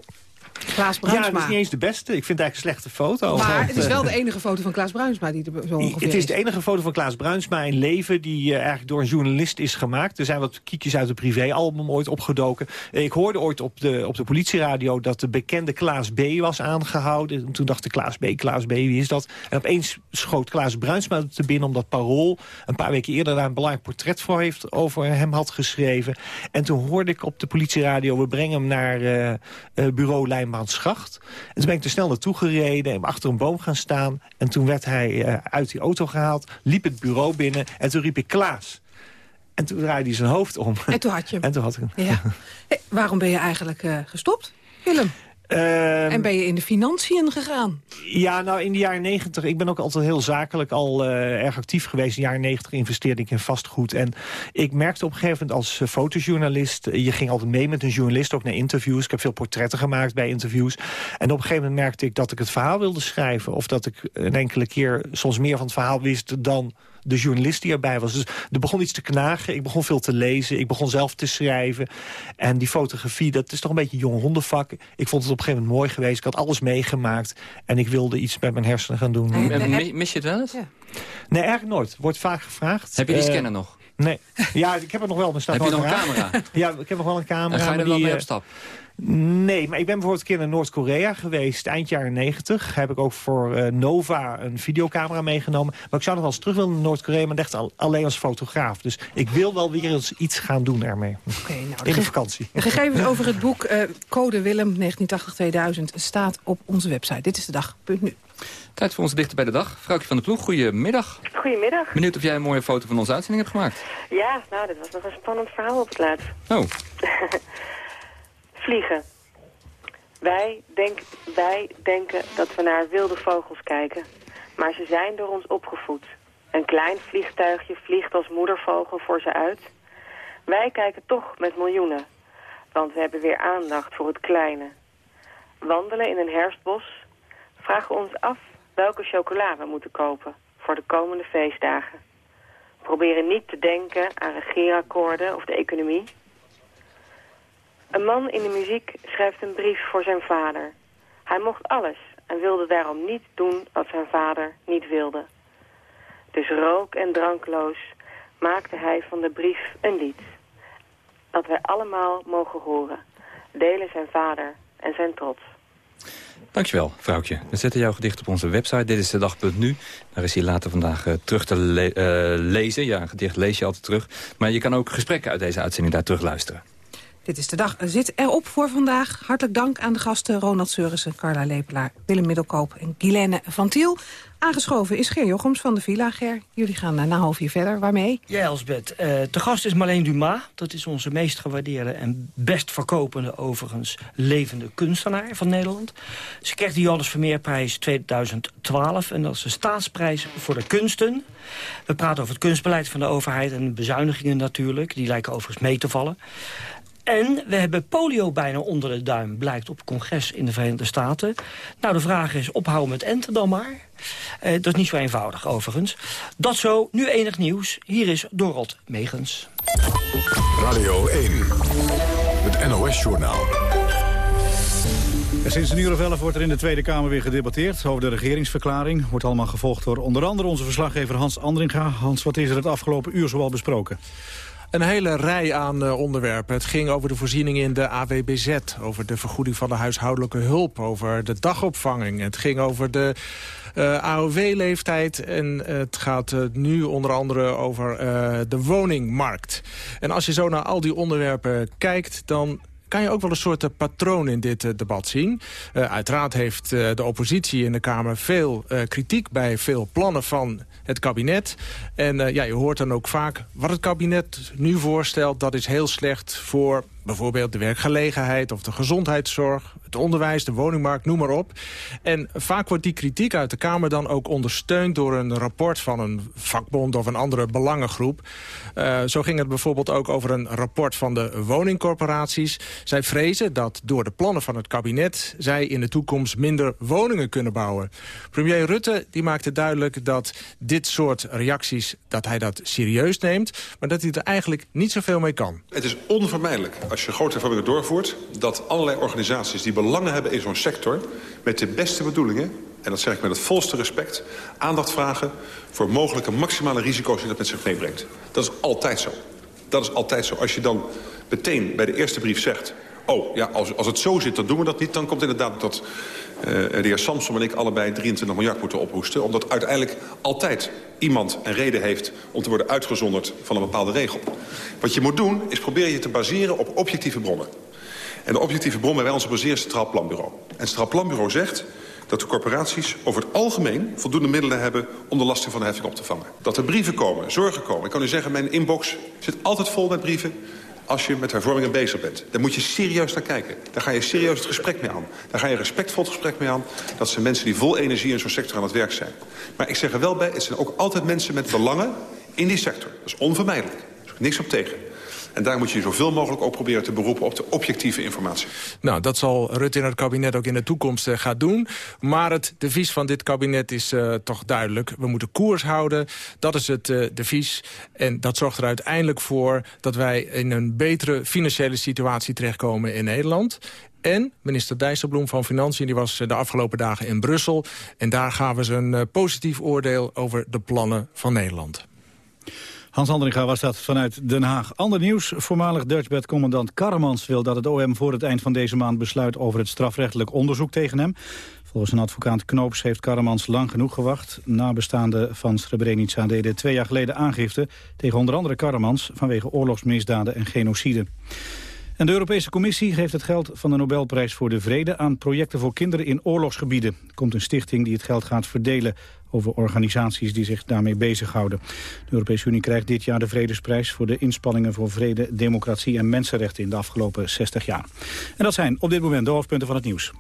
Klaas Bruinsma. Ja, dat is niet eens de beste. Ik vind het eigenlijk een slechte foto. Maar het is wel de enige foto van Klaas Bruinsma die er zo ongeveer Het is de enige foto van Klaas Bruinsma in leven... die uh, eigenlijk door een journalist is gemaakt. Er zijn wat kiekjes uit het privéalbum ooit opgedoken. Ik hoorde ooit op de, op de politieradio dat de bekende Klaas B. was aangehouden. En toen dacht ik, Klaas B., Klaas B., wie is dat? En opeens schoot Klaas Bruinsma te binnen... omdat Parool een paar weken eerder daar een belangrijk portret voor heeft... over hem had geschreven. En toen hoorde ik op de politieradio... we brengen hem naar uh, bureau Rijnbaansgracht. En toen ben ik er snel naartoe gereden en achter een boom gaan staan. En toen werd hij uh, uit die auto gehaald, liep het bureau binnen en toen riep ik Klaas. En toen draaide hij zijn hoofd om. En toen had je hem. En toen had ik hem. Ja. Hey, waarom ben je eigenlijk uh, gestopt, Willem? Um, en ben je in de financiën gegaan? Ja, nou in de jaren negentig. Ik ben ook altijd heel zakelijk al uh, erg actief geweest. In de jaren negentig investeerde ik in vastgoed. En ik merkte op een gegeven moment als uh, fotojournalist... je ging altijd mee met een journalist, ook naar interviews. Ik heb veel portretten gemaakt bij interviews. En op een gegeven moment merkte ik dat ik het verhaal wilde schrijven. Of dat ik een enkele keer soms meer van het verhaal wist dan de journalist die erbij was. Dus er begon iets te knagen. Ik begon veel te lezen. Ik begon zelf te schrijven. En die fotografie, dat is toch een beetje jong hondenvak. Ik vond het op een gegeven moment mooi geweest. Ik had alles meegemaakt. En ik wilde iets met mijn hersenen gaan doen. En, mis je het wel eens? Ja. Nee, eigenlijk nooit. Wordt vaak gevraagd. Heb je die scanner uh, nog? Nee. Ja, ik heb het nog wel. heb je nog een camera? Ja, ik heb nog wel een camera. En ga je er wel mee op stap? Nee, maar ik ben bijvoorbeeld een keer naar Noord-Korea geweest. Eind jaren 90 heb ik ook voor uh, Nova een videocamera meegenomen. Maar ik zou nog wel eens terug willen naar Noord-Korea, maar echt al, alleen als fotograaf. Dus ik wil wel weer eens iets gaan doen ermee. Okay, nou, In de vakantie. De gegevens over het boek uh, Code Willem 1980-2000 staat op onze website. Dit is de dag. Punt nu. Tijd voor ons dichter bij de dag. Vrouwtje van de Ploeg, goedemiddag. Goedemiddag. Benieuwd of jij een mooie foto van onze uitzending hebt gemaakt. Ja, nou, dit was nog een spannend verhaal op het laatst. Oh. Vliegen. Wij, denk, wij denken dat we naar wilde vogels kijken. Maar ze zijn door ons opgevoed. Een klein vliegtuigje vliegt als moedervogel voor ze uit. Wij kijken toch met miljoenen. Want we hebben weer aandacht voor het kleine. Wandelen in een herfstbos. Vragen ons af welke chocola we moeten kopen voor de komende feestdagen. Proberen niet te denken aan regeerakkoorden of de economie. Een man in de muziek schrijft een brief voor zijn vader. Hij mocht alles en wilde daarom niet doen wat zijn vader niet wilde. Dus rook en drankloos maakte hij van de brief een lied. Dat wij allemaal mogen horen. Delen zijn vader en zijn trots. Dankjewel, vrouwtje. We zetten jouw gedicht op onze website. Dit is de dag.nu. Daar is hij later vandaag uh, terug te le uh, lezen. Ja, een gedicht lees je altijd terug. Maar je kan ook gesprekken uit deze uitzending daar terug luisteren. Dit is de dag. Zit erop voor vandaag. Hartelijk dank aan de gasten Ronald Seurissen, Carla Lepelaar, Willem Middelkoop en Guilaine van Tiel. Aangeschoven is Ger Jochems van de Villa. Ger, jullie gaan na half uur verder. Waarmee? Ja, Elsbeth. Uh, te gast is Marleen Dumas. Dat is onze meest gewaardeerde en best verkopende, overigens, levende kunstenaar van Nederland. Ze krijgt de Johannes Vermeerprijs 2012. En dat is de staatsprijs voor de kunsten. We praten over het kunstbeleid van de overheid en bezuinigingen natuurlijk. Die lijken overigens mee te vallen. En we hebben polio bijna onder de duim, blijkt op congres in de Verenigde Staten. Nou, de vraag is, ophouden met enten dan maar. Uh, dat is niet zo eenvoudig, overigens. Dat zo, nu enig nieuws. Hier is Dorot Megens. Radio 1, het NOS-journaal. Sinds een uur of elf wordt er in de Tweede Kamer weer gedebatteerd over de regeringsverklaring. Wordt allemaal gevolgd door onder andere onze verslaggever Hans Andringa. Hans, wat is er het afgelopen uur zoal besproken? Een hele rij aan uh, onderwerpen. Het ging over de voorzieningen in de AWBZ, over de vergoeding van de huishoudelijke hulp, over de dagopvanging. Het ging over de uh, AOW-leeftijd en het gaat nu onder andere over de woningmarkt. En als je zo naar al die onderwerpen kijkt, dan kan je ook wel een soort patroon in dit debat zien. Uh, uiteraard heeft de oppositie in de Kamer veel kritiek bij veel plannen van het kabinet. En ja, je hoort dan ook vaak wat het kabinet nu voorstelt... dat is heel slecht voor bijvoorbeeld de werkgelegenheid of de gezondheidszorg... het onderwijs, de woningmarkt, noem maar op. En vaak wordt die kritiek uit de Kamer dan ook ondersteund... door een rapport van een vakbond of een andere belangengroep. Uh, zo ging het bijvoorbeeld ook over een rapport van de woningcorporaties. Zij vrezen dat door de plannen van het kabinet... zij in de toekomst minder woningen kunnen bouwen. Premier Rutte die maakte duidelijk dat dit soort reacties... dat hij dat serieus neemt, maar dat hij er eigenlijk niet zoveel mee kan. Het is onvermijdelijk als je grote hervormingen doorvoert... dat allerlei organisaties die belangen hebben in zo'n sector... met de beste bedoelingen, en dat zeg ik met het volste respect... aandacht vragen voor mogelijke maximale risico's die dat met zich meebrengt. Dat is altijd zo. Dat is altijd zo. Als je dan meteen bij de eerste brief zegt... oh, ja, als, als het zo zit, dan doen we dat niet... dan komt inderdaad dat de heer Samson en ik allebei 23 miljard moeten ophoesten. Omdat uiteindelijk altijd iemand een reden heeft om te worden uitgezonderd van een bepaalde regel. Wat je moet doen, is proberen je te baseren op objectieve bronnen. En de objectieve bron bij ons op een Centraal Planbureau. En het Centraal zegt dat de corporaties over het algemeen voldoende middelen hebben om de lasten van de heffing op te vangen. Dat er brieven komen, zorgen komen. Ik kan u zeggen, mijn inbox zit altijd vol met brieven als je met hervormingen bezig bent. Daar moet je serieus naar kijken. Daar ga je serieus het gesprek mee aan. Daar ga je respectvol het gesprek mee aan. Dat zijn mensen die vol energie in zo'n sector aan het werk zijn. Maar ik zeg er wel bij, het zijn ook altijd mensen met belangen in die sector. Dat is onvermijdelijk. Daar ook niks op tegen. En daar moet je zoveel mogelijk ook proberen te beroepen op de objectieve informatie. Nou, dat zal Rutte in het kabinet ook in de toekomst uh, gaan doen. Maar het devies van dit kabinet is uh, toch duidelijk. We moeten koers houden. Dat is het uh, devies. En dat zorgt er uiteindelijk voor dat wij in een betere financiële situatie terechtkomen in Nederland. En minister Dijsselbloem van Financiën die was de afgelopen dagen in Brussel. En daar gaven ze een positief oordeel over de plannen van Nederland. Hans Andringa was dat vanuit Den Haag. Ander nieuws. Voormalig Dutchbed-commandant Karremans wil dat het OM voor het eind van deze maand besluit over het strafrechtelijk onderzoek tegen hem. Volgens een advocaat Knoops heeft Karremans lang genoeg gewacht. Nabestaanden van Srebrenica deden twee jaar geleden aangifte tegen onder andere Karremans vanwege oorlogsmisdaden en genocide. En de Europese Commissie geeft het geld van de Nobelprijs voor de Vrede aan projecten voor kinderen in oorlogsgebieden. Er komt een stichting die het geld gaat verdelen over organisaties die zich daarmee bezighouden. De Europese Unie krijgt dit jaar de Vredesprijs voor de inspanningen voor vrede, democratie en mensenrechten in de afgelopen 60 jaar. En dat zijn op dit moment de hoofdpunten van het nieuws.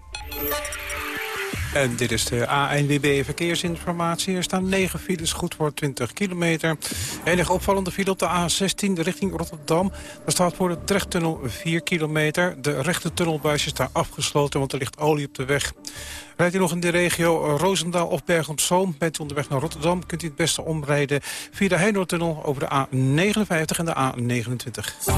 En dit is de ANWB Verkeersinformatie. Er staan 9 files, goed voor 20 kilometer. Enige opvallende file op de A16 richting Rotterdam. Daar staat voor de Drechttunnel 4 kilometer. De rechte tunnelbuis is daar afgesloten, want er ligt olie op de weg. Rijdt u nog in de regio Roosendaal of Bergen op Zoom? Bent u onderweg naar Rotterdam? Kunt u het beste omrijden via de Heinoortunnel over de A59 en de A29.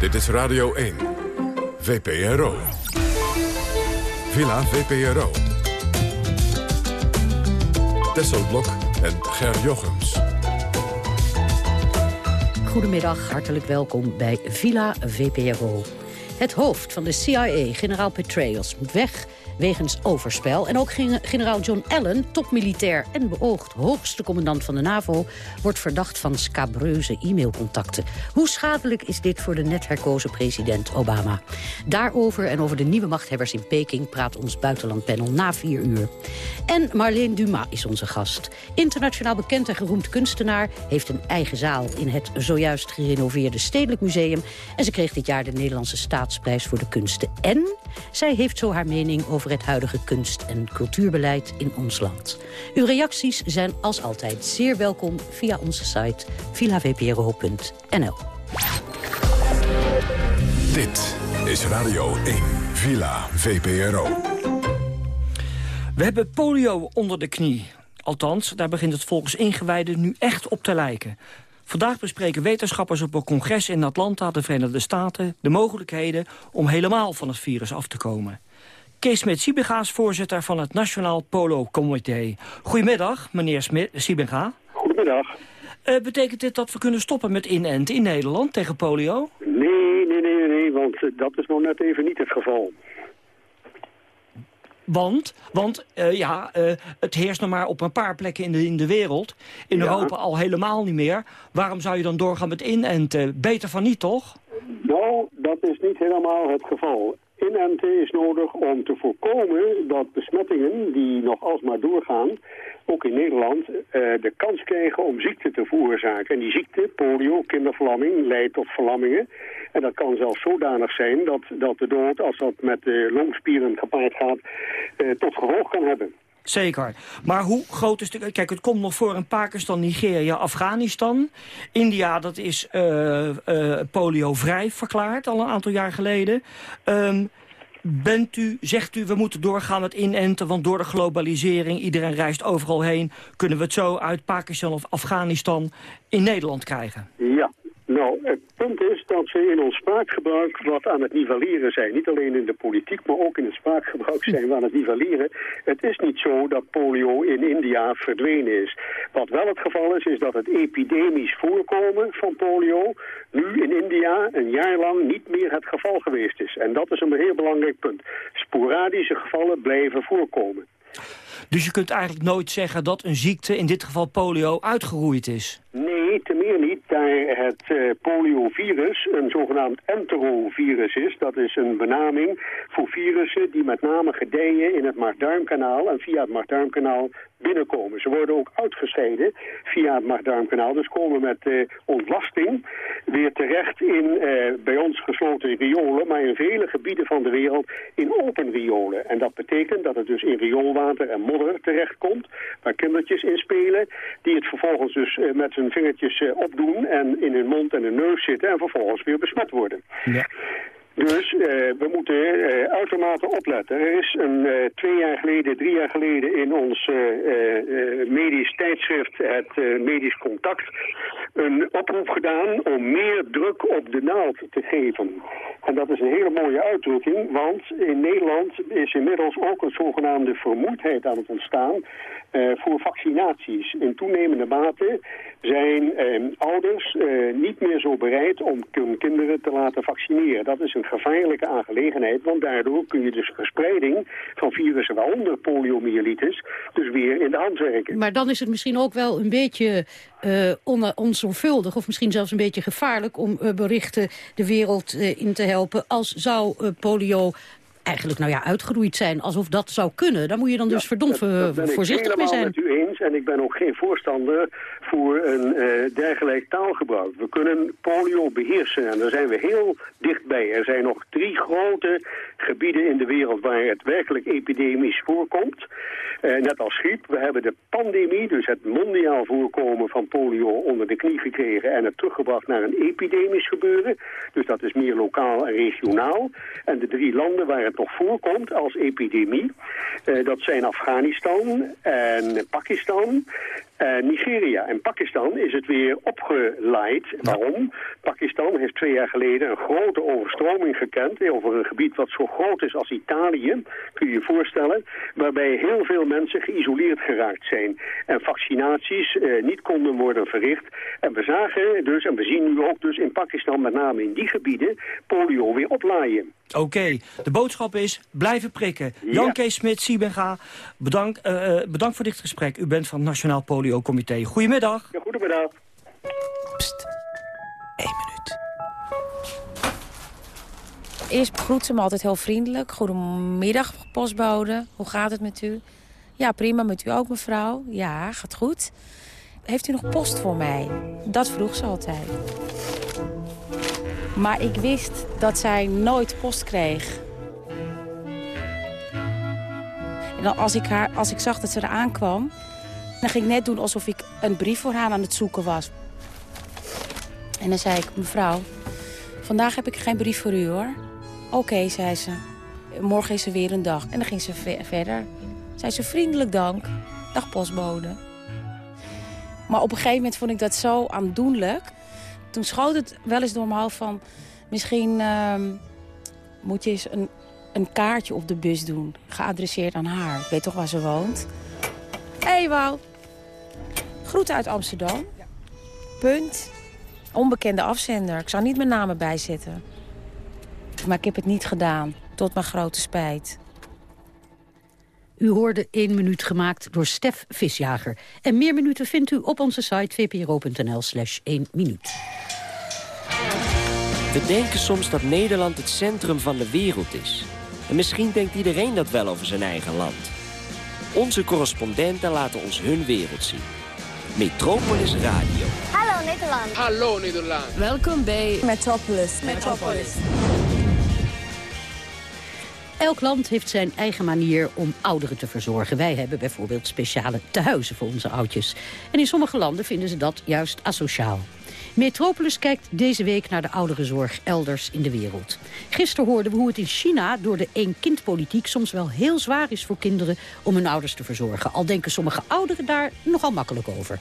Dit is Radio 1. VPRO. Villa VPRO. Tesselblok en Ger Jochems. Goedemiddag, hartelijk welkom bij Villa VPRO. Het hoofd van de CIA, generaal Petraeus, moet weg wegens overspel. En ook generaal John Allen, topmilitair en beoogd hoogste commandant van de NAVO... wordt verdacht van scabreuze e-mailcontacten. Hoe schadelijk is dit voor de net herkozen president Obama? Daarover en over de nieuwe machthebbers in Peking... praat ons buitenlandpanel na vier uur. En Marleen Dumas is onze gast. Internationaal bekend en geroemd kunstenaar... heeft een eigen zaal in het zojuist gerenoveerde Stedelijk Museum... en ze kreeg dit jaar de Nederlandse Staatsprijs voor de Kunsten. En zij heeft zo haar mening over het huidige kunst- en cultuurbeleid in ons land. Uw reacties zijn als altijd zeer welkom via onze site villavpro.nl. Dit is Radio 1, Villa VPRO. We hebben polio onder de knie. Althans, daar begint het volgens ingewijden nu echt op te lijken. Vandaag bespreken wetenschappers op een congres in Atlanta, de Verenigde Staten... de mogelijkheden om helemaal van het virus af te komen. Kees Smit-Siebenga is voorzitter van het Nationaal Polo Comité. Goedemiddag, meneer Siebenga. Goedemiddag. Uh, betekent dit dat we kunnen stoppen met inenten in Nederland tegen polio? Nee, nee, nee, nee, want eh, dat is nog net even niet het geval. Want, want uh, ja, uh, het heerst nog maar op een paar plekken in de, in de wereld. In ja. Europa al helemaal niet meer. Waarom zou je dan doorgaan met inenten? Beter van niet, toch? Nou, dat is niet helemaal het geval. Inenten is nodig om te voorkomen dat besmettingen die nog alsmaar doorgaan, ook in Nederland, uh, de kans krijgen om ziekte te veroorzaken. En die ziekte, polio, kinderverlamming, leidt tot verlammingen. En dat kan zelfs zodanig zijn dat, dat de dood, als dat met de longspieren gepaard gaat, uh, tot gevolg kan hebben. Zeker. Maar hoe groot is de... Kijk, het komt nog voor in Pakistan, Nigeria, Afghanistan. India, dat is uh, uh, poliovrij verklaard al een aantal jaar geleden. Um, bent u, zegt u, we moeten doorgaan met inenten... want door de globalisering, iedereen reist overal heen... kunnen we het zo uit Pakistan of Afghanistan in Nederland krijgen? Ja, nou, het punt is dat ze in ons spraakgebruik wat aan het nivelleren zijn. Niet alleen in de politiek, maar ook in het spraakgebruik zijn we aan het nivelleren. Het is niet zo dat polio in India verdwenen is. Wat wel het geval is, is dat het epidemisch voorkomen van polio nu in India een jaar lang niet meer het geval geweest is. En dat is een heel belangrijk punt. Sporadische gevallen blijven voorkomen. Dus je kunt eigenlijk nooit zeggen dat een ziekte, in dit geval polio, uitgeroeid is? Nee, te meer niet, daar het uh, poliovirus een zogenaamd enterovirus is. Dat is een benaming voor virussen die met name gedijen in het maagdarmkanaal en via het maagdarmkanaal binnenkomen. Ze worden ook uitgescheiden via het maagdarmkanaal. Dus komen met uh, ontlasting weer terecht in uh, bij ons gesloten riolen, maar in vele gebieden van de wereld in open riolen. En dat betekent dat het dus in rioolwater en modder terechtkomt, waar kindertjes in spelen, die het vervolgens dus uh, met hun vingertjes opdoen en in hun mond en hun neus zitten en vervolgens weer besmet worden. Ja. Dus uh, we moeten uh, uitermate opletten. Er is een, uh, twee jaar geleden, drie jaar geleden in ons medisch tijdschrift, het Medisch Contact, een oproep gedaan om meer druk op de naald te geven. En dat is een hele mooie uitdrukking, want in Nederland is inmiddels ook een zogenaamde vermoeidheid aan het ontstaan voor vaccinaties. In toenemende mate zijn ouders niet meer zo bereid om hun kinderen te laten vaccineren. Dat is een gevaarlijke aangelegenheid, want daardoor kun je dus verspreiding van virussen, waaronder poliomyelitis, dus weer in de hand werken. Maar dan is het misschien ook wel een beetje on onzorgvuldig of misschien zelfs een beetje gevaarlijk om uh, berichten de wereld uh, in te helpen als zou polio eigenlijk nou ja, uitgeroeid zijn, alsof dat zou kunnen. Daar moet je dan dus verdomd voorzichtig mee zijn. Ik ben het met u eens en ik ben ook geen voorstander voor een uh, dergelijk taalgebruik. We kunnen polio beheersen en daar zijn we heel dichtbij. Er zijn nog drie grote gebieden in de wereld waar het werkelijk epidemisch voorkomt. Uh, net als griep. We hebben de pandemie, dus het mondiaal voorkomen van polio onder de knie gekregen en het teruggebracht naar een epidemisch gebeuren. Dus dat is meer lokaal en regionaal. En de drie landen waar het nog voorkomt als epidemie, uh, dat zijn Afghanistan en Pakistan en Nigeria. En Pakistan is het weer opgeleid. Waarom? Pakistan heeft twee jaar geleden een grote overstroming gekend over een gebied wat zo groot is als Italië, kun je je voorstellen, waarbij heel veel mensen geïsoleerd geraakt zijn en vaccinaties eh, niet konden worden verricht. En we zagen dus, en we zien nu ook dus in Pakistan met name in die gebieden, polio weer oplaaien. Oké, de boodschap is blijven prikken. Jan Kees Smit, Siebenga, bedankt, uh, bedankt voor dit gesprek. U bent van Nationaal Polio Comité. Goedemiddag. Ja, goedemiddag. Pst, Eén minuut. Eerst groet ze me altijd heel vriendelijk. Goedemiddag, postbode. Hoe gaat het met u? Ja, prima. Met u ook, mevrouw? Ja, gaat goed. Heeft u nog post voor mij? Dat vroeg ze altijd. Maar ik wist dat zij nooit post kreeg. En als, ik haar, als ik zag dat ze er aankwam... dan ging ik net doen alsof ik een brief voor haar aan het zoeken was. En dan zei ik, mevrouw, vandaag heb ik geen brief voor u, hoor. Oké, zei ze. Morgen is er weer een dag. En dan ging ze verder. Zei ze, vriendelijk dank. Dag postbode. Maar op een gegeven moment vond ik dat zo aandoenlijk. Toen schoot het wel eens door mijn hoofd van... misschien uh, moet je eens een, een kaartje op de bus doen. Geadresseerd aan haar. Ik weet toch waar ze woont. Hé, hey, Wou. Groeten uit Amsterdam. Punt. Onbekende afzender. Ik zou niet mijn namen bijzetten. Maar ik heb het niet gedaan. Tot mijn grote spijt. U hoorde één minuut gemaakt door Stef Visjager. En meer minuten vindt u op onze site vpro.nl slash 1 minuut. We denken soms dat Nederland het centrum van de wereld is. En misschien denkt iedereen dat wel over zijn eigen land. Onze correspondenten laten ons hun wereld zien. Metropolis Radio. Hallo Nederland. Hallo Nederland. Welkom bij Metropolis. Metropolis. Elk land heeft zijn eigen manier om ouderen te verzorgen. Wij hebben bijvoorbeeld speciale tehuizen voor onze oudjes. En in sommige landen vinden ze dat juist asociaal. Metropolis kijkt deze week naar de ouderenzorg elders in de wereld. Gisteren hoorden we hoe het in China door de één-kind-politiek... soms wel heel zwaar is voor kinderen om hun ouders te verzorgen. Al denken sommige ouderen daar nogal makkelijk over.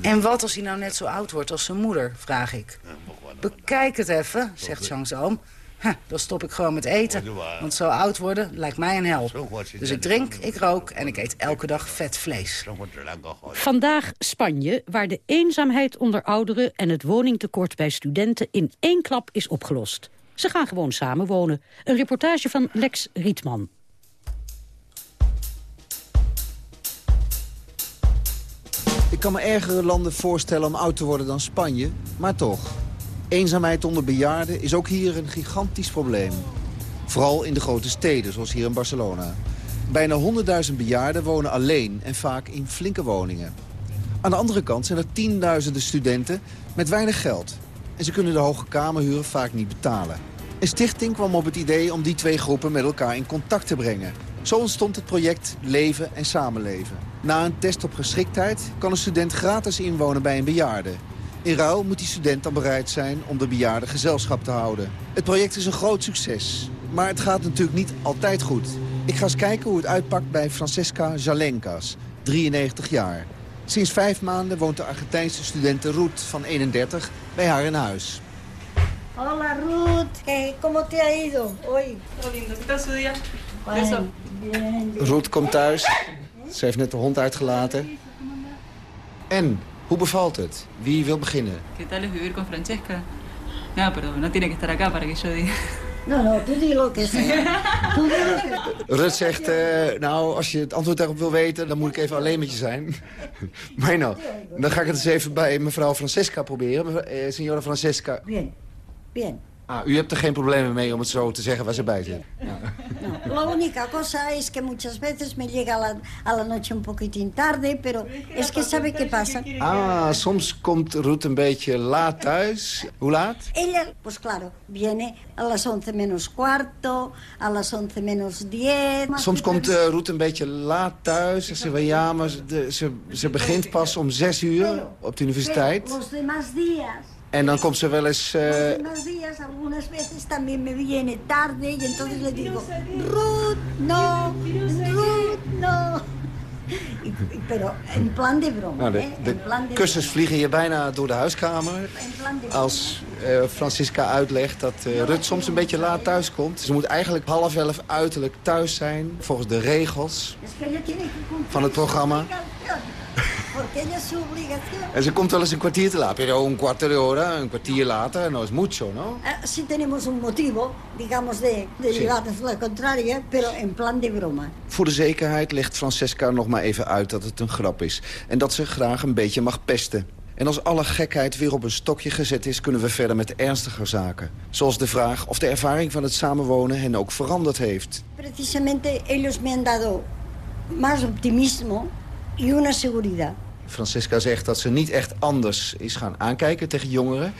En wat als hij nou net zo oud wordt als zijn moeder, vraag ik. Bekijk het even, zegt Zhang Huh, dan stop ik gewoon met eten. Want zo oud worden lijkt mij een hel. Dus ik drink, ik rook en ik eet elke dag vet vlees. Vandaag Spanje, waar de eenzaamheid onder ouderen... en het woningtekort bij studenten in één klap is opgelost. Ze gaan gewoon samenwonen. Een reportage van Lex Rietman. Ik kan me ergere landen voorstellen om oud te worden dan Spanje, maar toch. Eenzaamheid onder bejaarden is ook hier een gigantisch probleem. Vooral in de grote steden, zoals hier in Barcelona. Bijna 100.000 bejaarden wonen alleen en vaak in flinke woningen. Aan de andere kant zijn er tienduizenden studenten met weinig geld. En ze kunnen de hoge kamerhuren vaak niet betalen. Een stichting kwam op het idee om die twee groepen met elkaar in contact te brengen. Zo ontstond het project Leven en Samenleven. Na een test op geschiktheid kan een student gratis inwonen bij een bejaarde. In ruil moet die student dan bereid zijn om de bejaarde gezelschap te houden. Het project is een groot succes, maar het gaat natuurlijk niet altijd goed. Ik ga eens kijken hoe het uitpakt bij Francesca Jalenkas, 93 jaar. Sinds vijf maanden woont de Argentijnse studente Ruth van 31 bij haar in huis. Hola Ruth, ¿cómo te ha ido hoy? lindo, ¿qué tal su día? Ruth komt thuis. Ze heeft net de hond uitgelaten. En, hoe bevalt het? Wie wil beginnen? ¿Qué tal es vivir con Francesca? No, pero no tiene que estar acá para que yo diga. No, no, tú di lo que sea. Tú di lo que... Rut zegt, eh, nou, als je het antwoord daarop wil weten... dan moet ik even alleen met je zijn. maar nou, dan ga ik het eens even bij mevrouw Francesca proberen. Eh, signora Francesca. Bien, bien. Ah, u hebt er geen problemen mee om het zo te zeggen waar ze bij zit. Ja. No, la única cosa es que muchas veces me llega a la, a la noche un poquitín tarde, pero es que sabe qué pasa. Ah, soms komt Ruth een beetje laat thuis. Hoe laat? Ella, pues claro, viene a las 11 menos cuarto, a las 11 menos 10. Soms komt uh, Ruth een beetje laat thuis. Ze zegt, ja, maar ze, ze, ze begint pas om 6 uur op de universiteit. Los demás días. En dan komt ze wel eens... Los demás días, algunas veces también me viene tarde y entonces le digo, Ruth, no, Ruth, no. Pero en plan de broma, nou, de, ¿eh? de kussens vliegen je bijna door de huiskamer. Als uh, Francisca uitlegt dat Rut soms een beetje laat thuis komt. Ze moet eigenlijk half elf uiterlijk thuis zijn, volgens de regels van het programma. Porque ella es su obligación. En ze komt wel eens een kwartier te laat. Pero un cuarto de hora, een kwartier later, no es mucho, no? Eh, sí tenemos un motivo, digamos, de, de Sí. llevarnos la contraria, pero en plan de broma. Voor de zekerheid legt Francesca nog maar even uit dat het een grap is. En dat ze graag een beetje mag pesten. En als alle gekheid weer op een stokje gezet is... kunnen we verder met ernstiger zaken. Zoals de vraag of de ervaring van het samenwonen hen ook veranderd heeft. Precisamente ellos me han dado más optimismo y una seguridad. Francesca zegt dat ze niet echt anders is gaan aankijken tegen jongeren.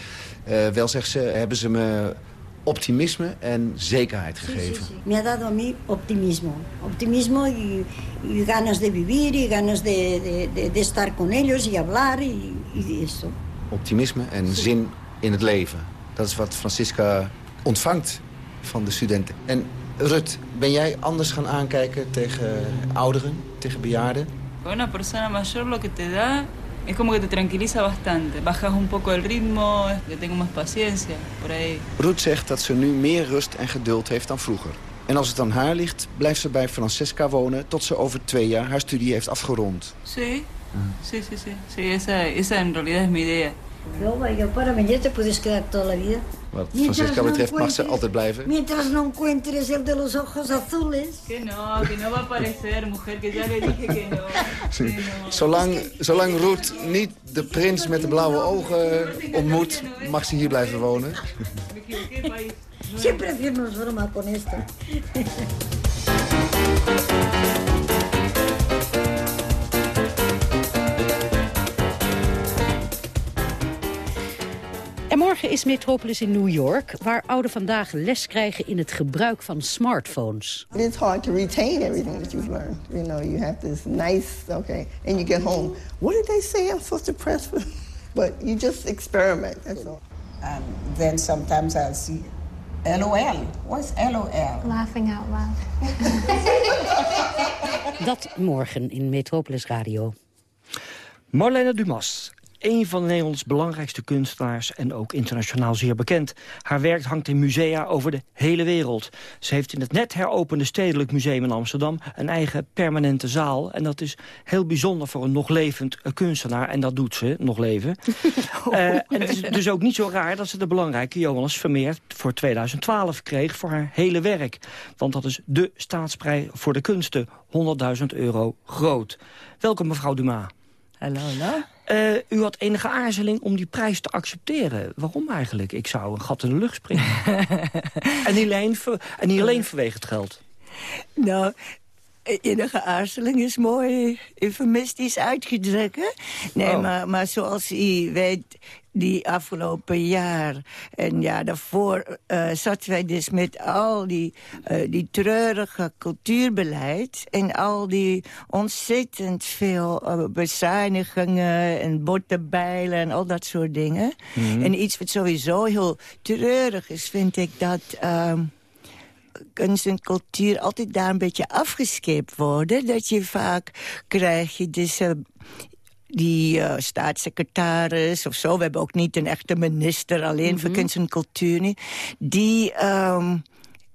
Eh, wel, zegt ze, hebben ze me optimisme en zekerheid gegeven. Me ha dado a mí optimismo. Optimismo y, y ganas de vivir y ganas de, de- de- de estar con ellos y hablar y, y eso. Optimisme en zin in het leven. Dat is wat Francisca ontvangt van de studenten. En Rut, ben jij anders gaan aankijken tegen ouderen, tegen bejaarden? Con una persona mayor lo que te da es como que te tranquiliza bastante. Bajas un poco el ritmo, que tengo más paciencia, por ahí. Ruth zegt dat ze nu meer rust en geduld heeft dan vroeger. En als het aan haar ligt, blijft ze bij Francesca wonen... tot ze over twee jaar haar studie heeft afgerond. Sí, sí, sí, sí. Sí, esa, esa en realidad es mi idea. Yo, yo para mí ya te puedes quedar toda la vida. Wat no betreft mag ze encuentres- altijd blijven. Mientras no encuentres el de los ojos azules. Que no, que no va a aparecer, mujer, que ya le dije que no. Zolang, zolang Ruth niet de prins met de blauwe ogen ontmoet... mag ze hier blijven wonen. Siempre hacemos broma con esto. morgen is Metropolis in New York... waar ouderen vandaag les krijgen in het gebruik van smartphones. It's hard to retain everything that you've learned. You know, you have this nice, okay, and you get home. What did they say I'm supposed to press? for?" but you just experiment. That's all. And then sometimes I'll see LOL. What's LOL? Laughing out loud. Dat morgen in Metropolis Radio. Marlene Dumas, een van Nederlands belangrijkste kunstenaars... en ook internationaal zeer bekend. Haar werk hangt in musea over de hele wereld. Ze heeft in het net heropende Stedelijk Museum in Amsterdam... een eigen permanente zaal. En dat is heel bijzonder voor een nog levend eh, kunstenaar. En dat doet ze, nog leven. Eh, en het is dus ook niet zo raar dat ze de belangrijke Johannes Vermeer... voor 2012 kreeg voor haar hele werk. Want dat is de staatsprijs voor de kunsten. 100.000 euro groot. Welkom mevrouw Dumas. Hallo, hallo. Eh, u had enige aarzeling om die prijs te accepteren. Waarom eigenlijk? Ik zou een gat in de lucht springen. en, niet alleen, en niet alleen vanwege het geld. Nou, enige aarzeling is mooi eufemistisch uitgedrukt. Nee, Oh. maar, maar zoals u weet, die afgelopen jaar... en ja, daarvoor eh zaten wij dus met al die, eh, die treurige cultuurbeleid... en al die ontzettend veel eh, bezuinigingen en bottenbijlen... en al dat soort dingen. Mhm. En iets wat sowieso heel treurig is, vind ik dat... ehm, kunst en cultuur altijd daar een beetje afgescheept worden. Dat je vaak krijg je dus... eh, die eh, staatssecretaris of zo. We hebben ook niet een echte minister alleen voor Mhm. kunst en cultuur. niet. Die... ehm,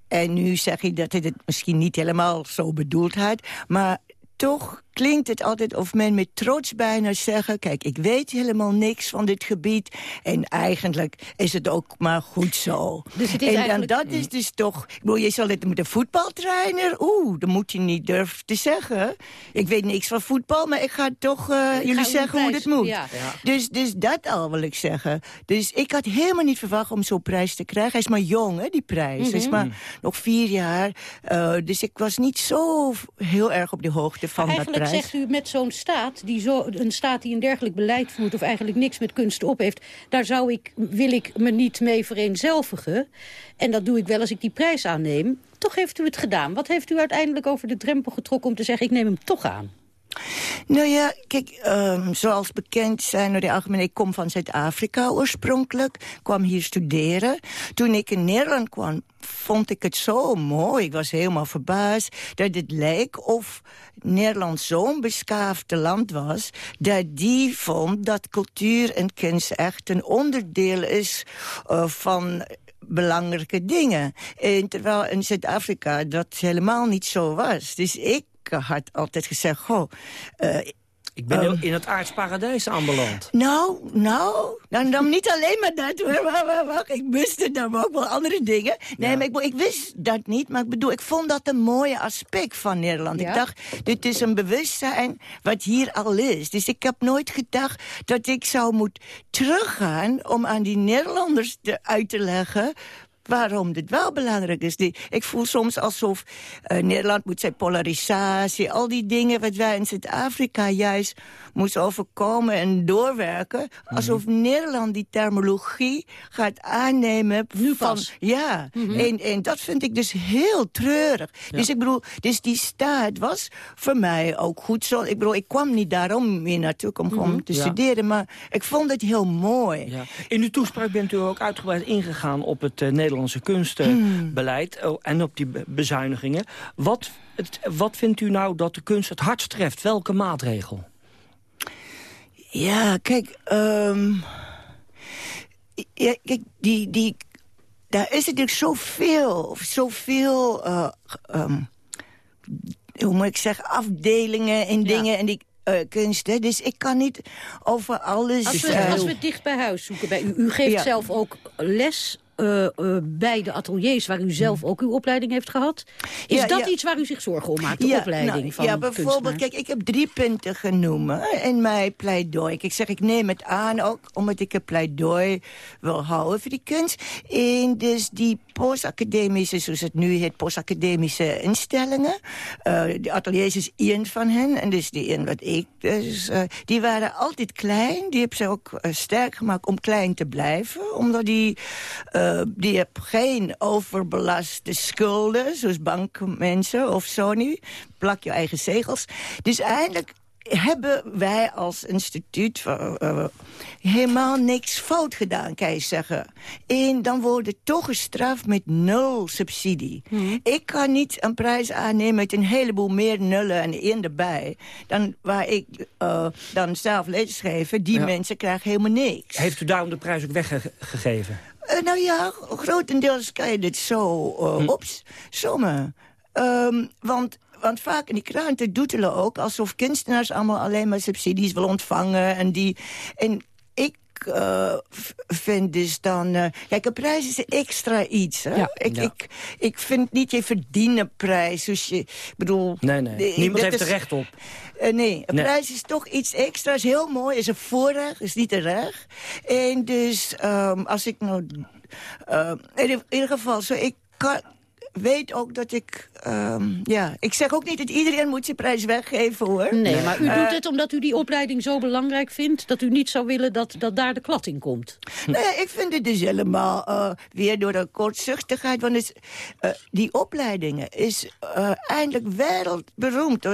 en nu zeg ik dat hij het misschien niet helemaal zo bedoeld had. Maar toch klinkt het altijd of men met trots bijna zeggen... kijk, ik weet helemaal niks van dit gebied. En eigenlijk is het ook maar goed zo. Dus het is en dan, eigenlijk- dat is dus toch... Ik bedoel, je zal het met een voetbaltrainer... Oeh, dat moet je niet durven te zeggen. Ik weet niks van voetbal, maar ik ga toch eh, Ik jullie ga zeggen hoe het moet. ja. Ja. Dus, dus dat al wil ik zeggen. Dus ik had helemaal niet verwacht om zo'n prijs te krijgen. Hij is maar jong, hè, die prijs. Hij is Mhm. maar nog vier jaar. Eh, dus ik was niet zo heel erg op de hoogte van dat Eigenlijk zegt u met zo'n staat, die zo, een staat die een dergelijk beleid voert... of eigenlijk niks met kunst op heeft... daar zou ik, wil ik me niet mee vereenzelvigen. En dat doe ik wel als ik die prijs aanneem. Toch heeft u het gedaan. Wat heeft u uiteindelijk over de drempel getrokken om te zeggen... ik neem hem toch aan? Nou ja, kijk, ehm, zoals bekend zijn door de algemeen... ik kom van Zuid-Afrika oorspronkelijk, kwam hier studeren. Toen ik in Nederland kwam, vond ik het zo mooi. Ik was helemaal verbaasd dat het leek of Nederland zo'n beschaafde land was... dat die vond dat cultuur en kunst echt een onderdeel is eh, van belangrijke dingen. En terwijl in Zuid-Afrika dat helemaal niet zo was. Dus ik had altijd gezegd, goh, eh, Ik ben Ehm. in het aardsparadijs aanbeland. Nou, nou, dan, dan niet alleen maar dat hoor. Wacht. Ik wist dan ook wel andere dingen. Nee, maar ik, ik wist dat niet. Maar ik bedoel, ik vond dat een mooie aspect van Nederland. Ja? Ik dacht, dit is een bewustzijn wat hier al is. Dus ik heb nooit gedacht dat ik zou moeten teruggaan... om aan die Nederlanders te, uit te leggen waarom dit wel belangrijk is. Die, ik voel soms alsof eh, Nederland moet zijn polarisatie... al die dingen wat wij in Zuid-Afrika juist moesten overkomen en doorwerken... alsof Nederland die terminologie gaat aannemen nu van... Ja, en, en dat vind ik dus heel treurig. Dus ik bedoel, dus die staat was voor mij ook goed zo. Ik bedoel, ik kwam niet daarom hier naartoe om gewoon te Ja. studeren... maar ik vond het heel mooi. Ja. In uw toespraak bent u ook uitgebreid ingegaan op het eh, Nederlandse kunstbeleid Hmm. oh, en op die be- bezuinigingen. Wat, het, wat vindt u nou dat de kunst het hardst treft? Welke maatregel? Ja, kijk, ehm ja, kijk die, die, daar is natuurlijk zoveel, zoveel, eh ehm, hoe moet ik zeggen, afdelingen en dingen en die eh, kunsten. Dus ik kan niet over alles... Als eh, we, als we het dicht bij huis zoeken bij u. U geeft Ja. zelf ook les eh, eh, bij de ateliers waar u zelf ook uw opleiding heeft gehad. Is Ja, dat ja. iets waar u zich zorgen om maakt, de opleiding nou, van Ja, bijvoorbeeld, kijk, ik heb drie punten genoemd in mijn pleidooi. Ik zeg, ik neem het aan ook omdat ik een pleidooi wil houden voor die kunst. En dus die postacademische, zoals het nu heet, postacademische instellingen. eh de ateliers is één van hen. En dus die één wat ik, dus, die waren altijd klein. Die heb ze ook sterk gemaakt om klein te blijven. Omdat die, eh, die heb geen overbelaste schulden, zoals bankmensen of zo nu. Plak je eigen zegels. Dus eigenlijk hebben wij als instituut eh, eh, helemaal niks fout gedaan, kan je zeggen. En dan worden toch gestraft met nul subsidie. Ik kan niet een prijs aannemen met een heleboel meer nullen en één erbij... dan waar ik dan zelf lesgeven. Die Ja. mensen krijgen helemaal niks. Heeft u daarom de prijs ook weggegeven? Eh, nou ja, grotendeels kan je dit zo Hm. uh, opzommen. Ehm, want, want vaak in die kranten doet het ook... alsof kunstenaars allemaal alleen maar subsidies willen ontvangen. En, die, en ik eh, v- vind dus dan... eh, kijk, een prijs is extra iets. Hè? Ja. Ik, Ja. Ik, ik vind niet je verdienen prijs. Dus je, bedoel... Nee, nee. de- Niemand heeft er is- recht op. eh, nee, een Nee. prijs is toch iets extra's. Heel mooi, is een voorrecht, is niet een recht. En dus, ehm, als ik nou... ehm, in ieder geval, zo, ik kan, weet ook dat ik... ehm, ja, ik zeg ook niet dat iedereen moet zijn prijs weggeven, hoor. Nee, maar u Eh, doet het omdat u die opleiding zo belangrijk vindt... dat u niet zou willen dat, dat daar de klad in komt. Nou ja, ik vind het dus helemaal eh, weer door de kortzichtigheid. Want het, eh, die opleidingen is eh, eindelijk wereldberoemd.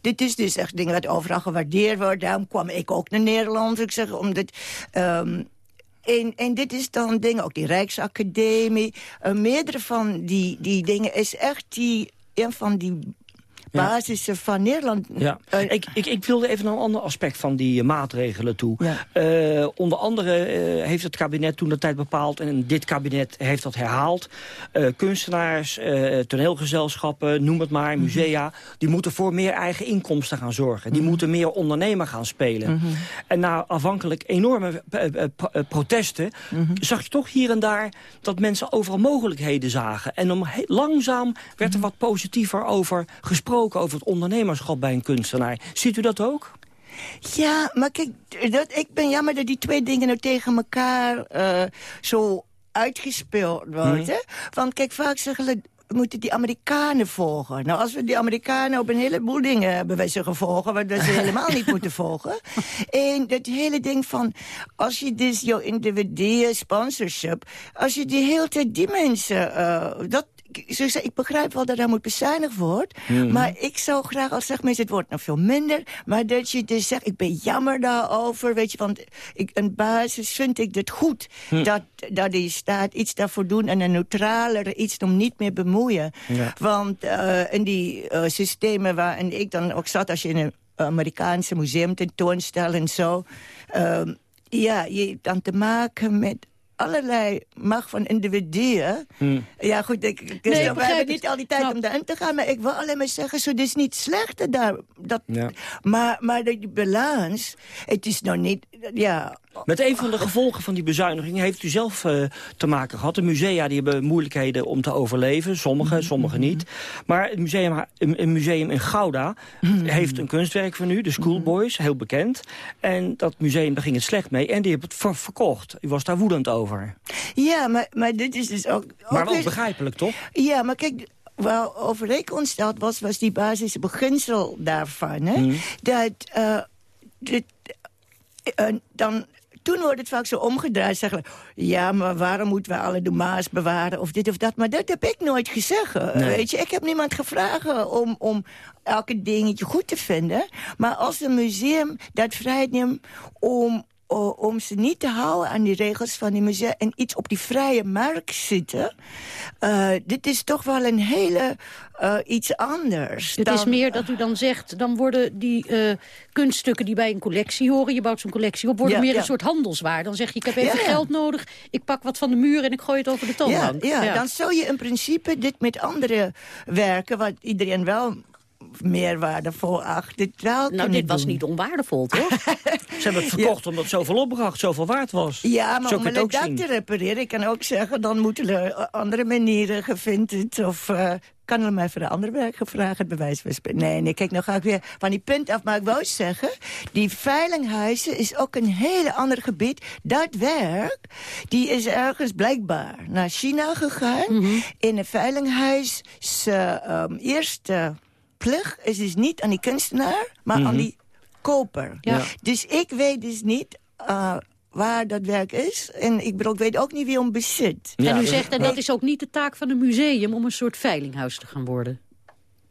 Dit is dus echt dingen wat overal gewaardeerd wordt. Daarom kwam ik ook naar Nederland. Ik zeg, omdat... ehm, en, en dit is dan dingen, ook die Rijksacademie. eh, meerdere van die, die dingen is echt die, een van die basissen van Nederland. Ja. Eh, ik, ik, ik wilde even naar een ander aspect van die eh, maatregelen toe. Eh, onder andere heeft het kabinet toen de tijd bepaald... en dit kabinet heeft dat herhaald... kunstenaars, toneelgezelschappen, noem het maar, Mhm. musea... die moeten voor meer eigen inkomsten gaan zorgen. Die moeten meer ondernemer gaan spelen. Mhm. En na afhankelijk enorme pro- protesten... Mhm. zag je toch hier en daar dat mensen overal mogelijkheden zagen. En om langzaam werd er Mhm. wat positiever over gesproken... over het ondernemerschap bij een kunstenaar. Ziet u dat ook? Ja, maar kijk, dat, ik ben jammer dat die twee dingen nou tegen elkaar eh, zo uitgespeeld worden. Mhm. Want kijk, vaak zeggen moeten die Amerikanen volgen. Nou, als we die Amerikanen op een heleboel dingen hebben wij ze gevolgen... wat we ze helemaal niet moeten volgen. En dat hele ding van, als je dus jouw individuele sponsorship... als je die hele tijd die mensen... eh, dat, zo zeg, ik begrijp wel dat daar moet bezuinigd worden. Mhm. Maar ik zou graag, als zeg mensen, het wordt nog veel minder. Maar dat je dus zegt, ik ben jammer daarover. Weet je, want ik, een basis vind ik het goed. Hm. Dat, dat die staat iets daarvoor doen. En een neutraler iets om niet meer bemoeien. Ja. Want eh, in die eh, systemen waarin ik dan ook zat... als je in een Amerikaanse museum tentoonstel en zo... ehm, ja, je hebt dan te maken met allerlei macht van individuen. Hmm. Ja, goed, ik, ik, Nee, ik we hebben het. niet al die tijd om daarin te gaan. Maar ik wil alleen maar zeggen, zo, dit is niet slechter daar. Dat, Ja. maar, maar die balans, het is nog niet... Ja, Met een van de gevolgen van die bezuiniging heeft u zelf eh, te maken gehad. De musea die hebben moeilijkheden om te overleven. Sommige, sommige niet. Maar het museum, een, museum in Gouda heeft een kunstwerk van u, de Schoolboys, heel bekend. En dat museum, daar ging het slecht mee. En die heeft het ver- verkocht. U was daar woedend over. ja maar, maar dit is dus ook... Maar wel begrijpelijk, toch? Ja, maar kijk, waar overeenkomsteld was, was die basisbeginsel daarvan. Hè? Dat, eh, dit, eh, dan, toen wordt het vaak zo omgedraaid. Zeggen, ja, maar waarom moeten we alle doma's bewaren of dit of dat? Maar dat heb ik nooit gezegd. Nee. Weet je, ik heb niemand gevraagd om, om elke dingetje goed te vinden. Maar als een museum dat vrijheid neemt om om ze niet te houden aan die regels van die musea... en iets op die vrije markt zitten... eh, dit is toch wel een hele eh, iets anders. Het dan- is meer dat u dan zegt, dan worden die eh, kunststukken die bij een collectie horen... je bouwt zo'n collectie op, worden Ja, meer ja. een soort handelswaar. Dan zeg je, ik heb even Ja, geld nodig, ik pak wat van de muur en ik gooi het over de toonbank. ja, dan zou je in principe dit met andere werken... wat iedereen wel meer waardevol acht, dit wel Nou, dit was niet onwaardevol, toch? Ze hebben het verkocht omdat het zoveel opbracht, zoveel waard was. Ja, maar Zo om het ook dak te repareren, ik kan ook zeggen... dan moeten er andere manieren gevonden of... eh, kan er mij voor een ander werk gevraagd, het bewijs van. Nee, nee, kijk, nou ga ik weer van die punt af. Maar ik wou zeggen, die veilinghuizen is ook een hele ander gebied. Dat werk, die is ergens blijkbaar naar China gegaan. In een veilinghuis, zijn ehm, eerste plicht is dus niet aan die kunstenaar, maar aan Mhm. die koper. Ja. Dus ik weet dus niet... eh, waar dat werk is. En ik bedoel, ik weet ook niet wie hem bezit. en u dat- zegt, en dat is ook niet de taak van een museum... om een soort veilinghuis te gaan worden.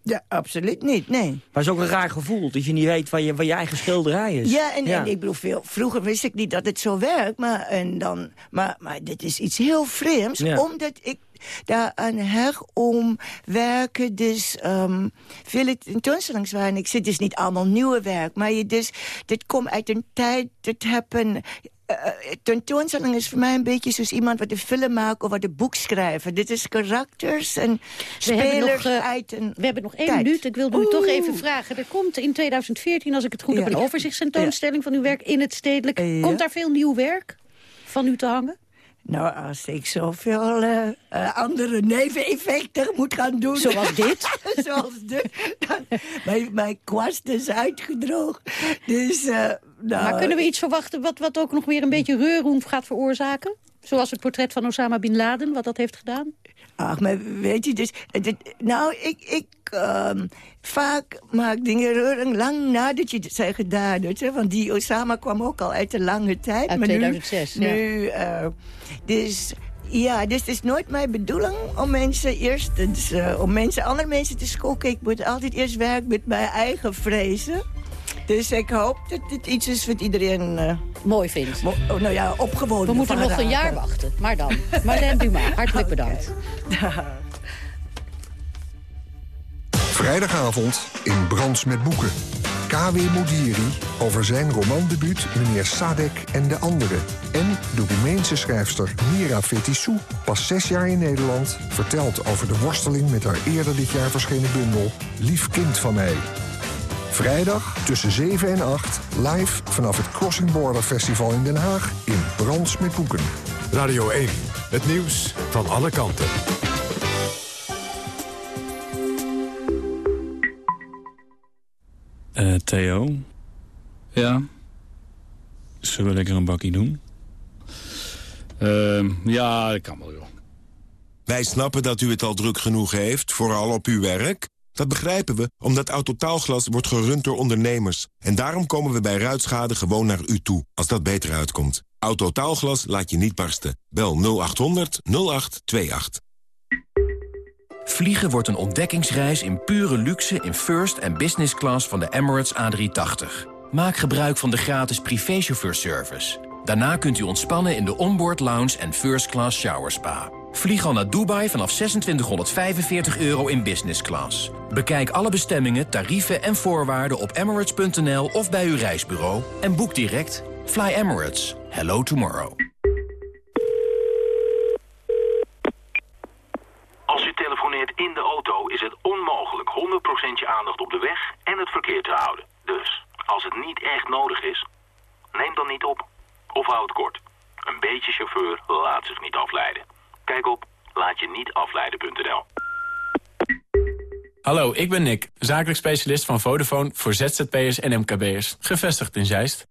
Ja, absoluut niet, nee. Maar het is ook een raar gevoel, dat je niet weet waar je, waar je eigen schilderij is. Ja, en, en ik bedoel, veel, vroeger wist ik niet dat het zo werkt. Maar, en dan, maar, maar dit is iets heel vreemds. Ja. Omdat ik daaraan heg om werken dus... ehm vele tentoonstellingswaren. Ik zit dus niet allemaal nieuwe werk. Maar je dus, dit komt uit een tijd... dat hebben... eh, tentoonstelling is voor mij een beetje zoals iemand wat een film maakt of wat een boek schrijven. Dit is karakters en We hebben nog, spelers eh, uit een We hebben nog één tijd. minuut. Ik wilde u toch even vragen. Er komt in 2014, als ik het goed Ja. heb... een overzichtstentoonstelling van uw werk in het stedelijk. Ja. Komt daar veel nieuw werk van u te hangen? Nou, als ik zoveel eh, eh, andere neveneffecten moet gaan doen... Zoals dit? Zoals dit. Dan, mijn, mijn kwast is uitgedroogd. Dus, eh, nou, maar kunnen we iets verwachten wat, wat ook nog weer een beetje reurroem gaat veroorzaken? Zoals het portret van Osama Bin Laden, wat dat heeft gedaan? Ach, maar weet je, dus... dit- nou, ik... ik ehm, vaak maak dingen reuring lang nadat je het zijn gedaan. Weet je? Want die Osama kwam ook al uit een lange tijd. Uit maar nu- 2006, ja. Nu, eh, dus... Ja, dus het is nooit mijn bedoeling om mensen eerst, dus, om mensen, andere mensen te schokken. Ik moet altijd eerst werken met mijn eigen vrezen. Dus ik hoop dat dit iets is wat iedereen... eh, Mooi vindt. mo- oh, nou ja, opgewonden We moeten nog een jaar raken. wachten. Maar dan. Marlène Dumas, hartelijk bedankt. Vrijdagavond in Brands met Boeken. K.W. Modiri over zijn romandebuut Meneer Sadek en de Anderen. En de Roemeense schrijfster Mira Fetissou, pas zes jaar in Nederland... vertelt over de worsteling met haar eerder dit jaar verschenen bundel... Lief kind van mij. Vrijdag tussen 7 en 8 live vanaf het Crossing Border Festival in Den Haag... in Brands met Boeken. Radio 1, het nieuws van alle kanten. Eh, Theo? Ja? Zullen we lekker een bakkie doen? Ehm, ja, dat kan wel, joh. Wij snappen dat u het al druk genoeg heeft, vooral op uw werk. Dat begrijpen we, omdat Autotaalglas wordt gerund door ondernemers. En daarom komen we bij ruitschade gewoon naar u toe, als dat beter uitkomt. Autotaalglas laat je niet barsten. Bel 0800 0828. Vliegen wordt een ontdekkingsreis in pure luxe in first en business class van de Emirates A380. Maak gebruik van de gratis privéchauffeurservice. Daarna kunt u ontspannen in de onboard lounge en first class shower spa. Vlieg al naar Dubai vanaf 2645 euro in business class. Bekijk alle bestemmingen, tarieven en voorwaarden op emirates.nl of bij uw reisbureau. En boek direct Fly Emirates. Hello tomorrow. Als u telefoneert in de auto is het onmogelijk 100% je aandacht op de weg en het verkeer te houden. Dus, als het niet echt nodig is, neem dan niet op. Of houd het kort. Een beetje chauffeur laat zich niet afleiden. Kijk op laatje-niet-afleiden.nl. Hallo, ik ben Nick, zakelijk specialist van Vodafone voor ZZP'ers en MKB'ers. Gevestigd in Zeist.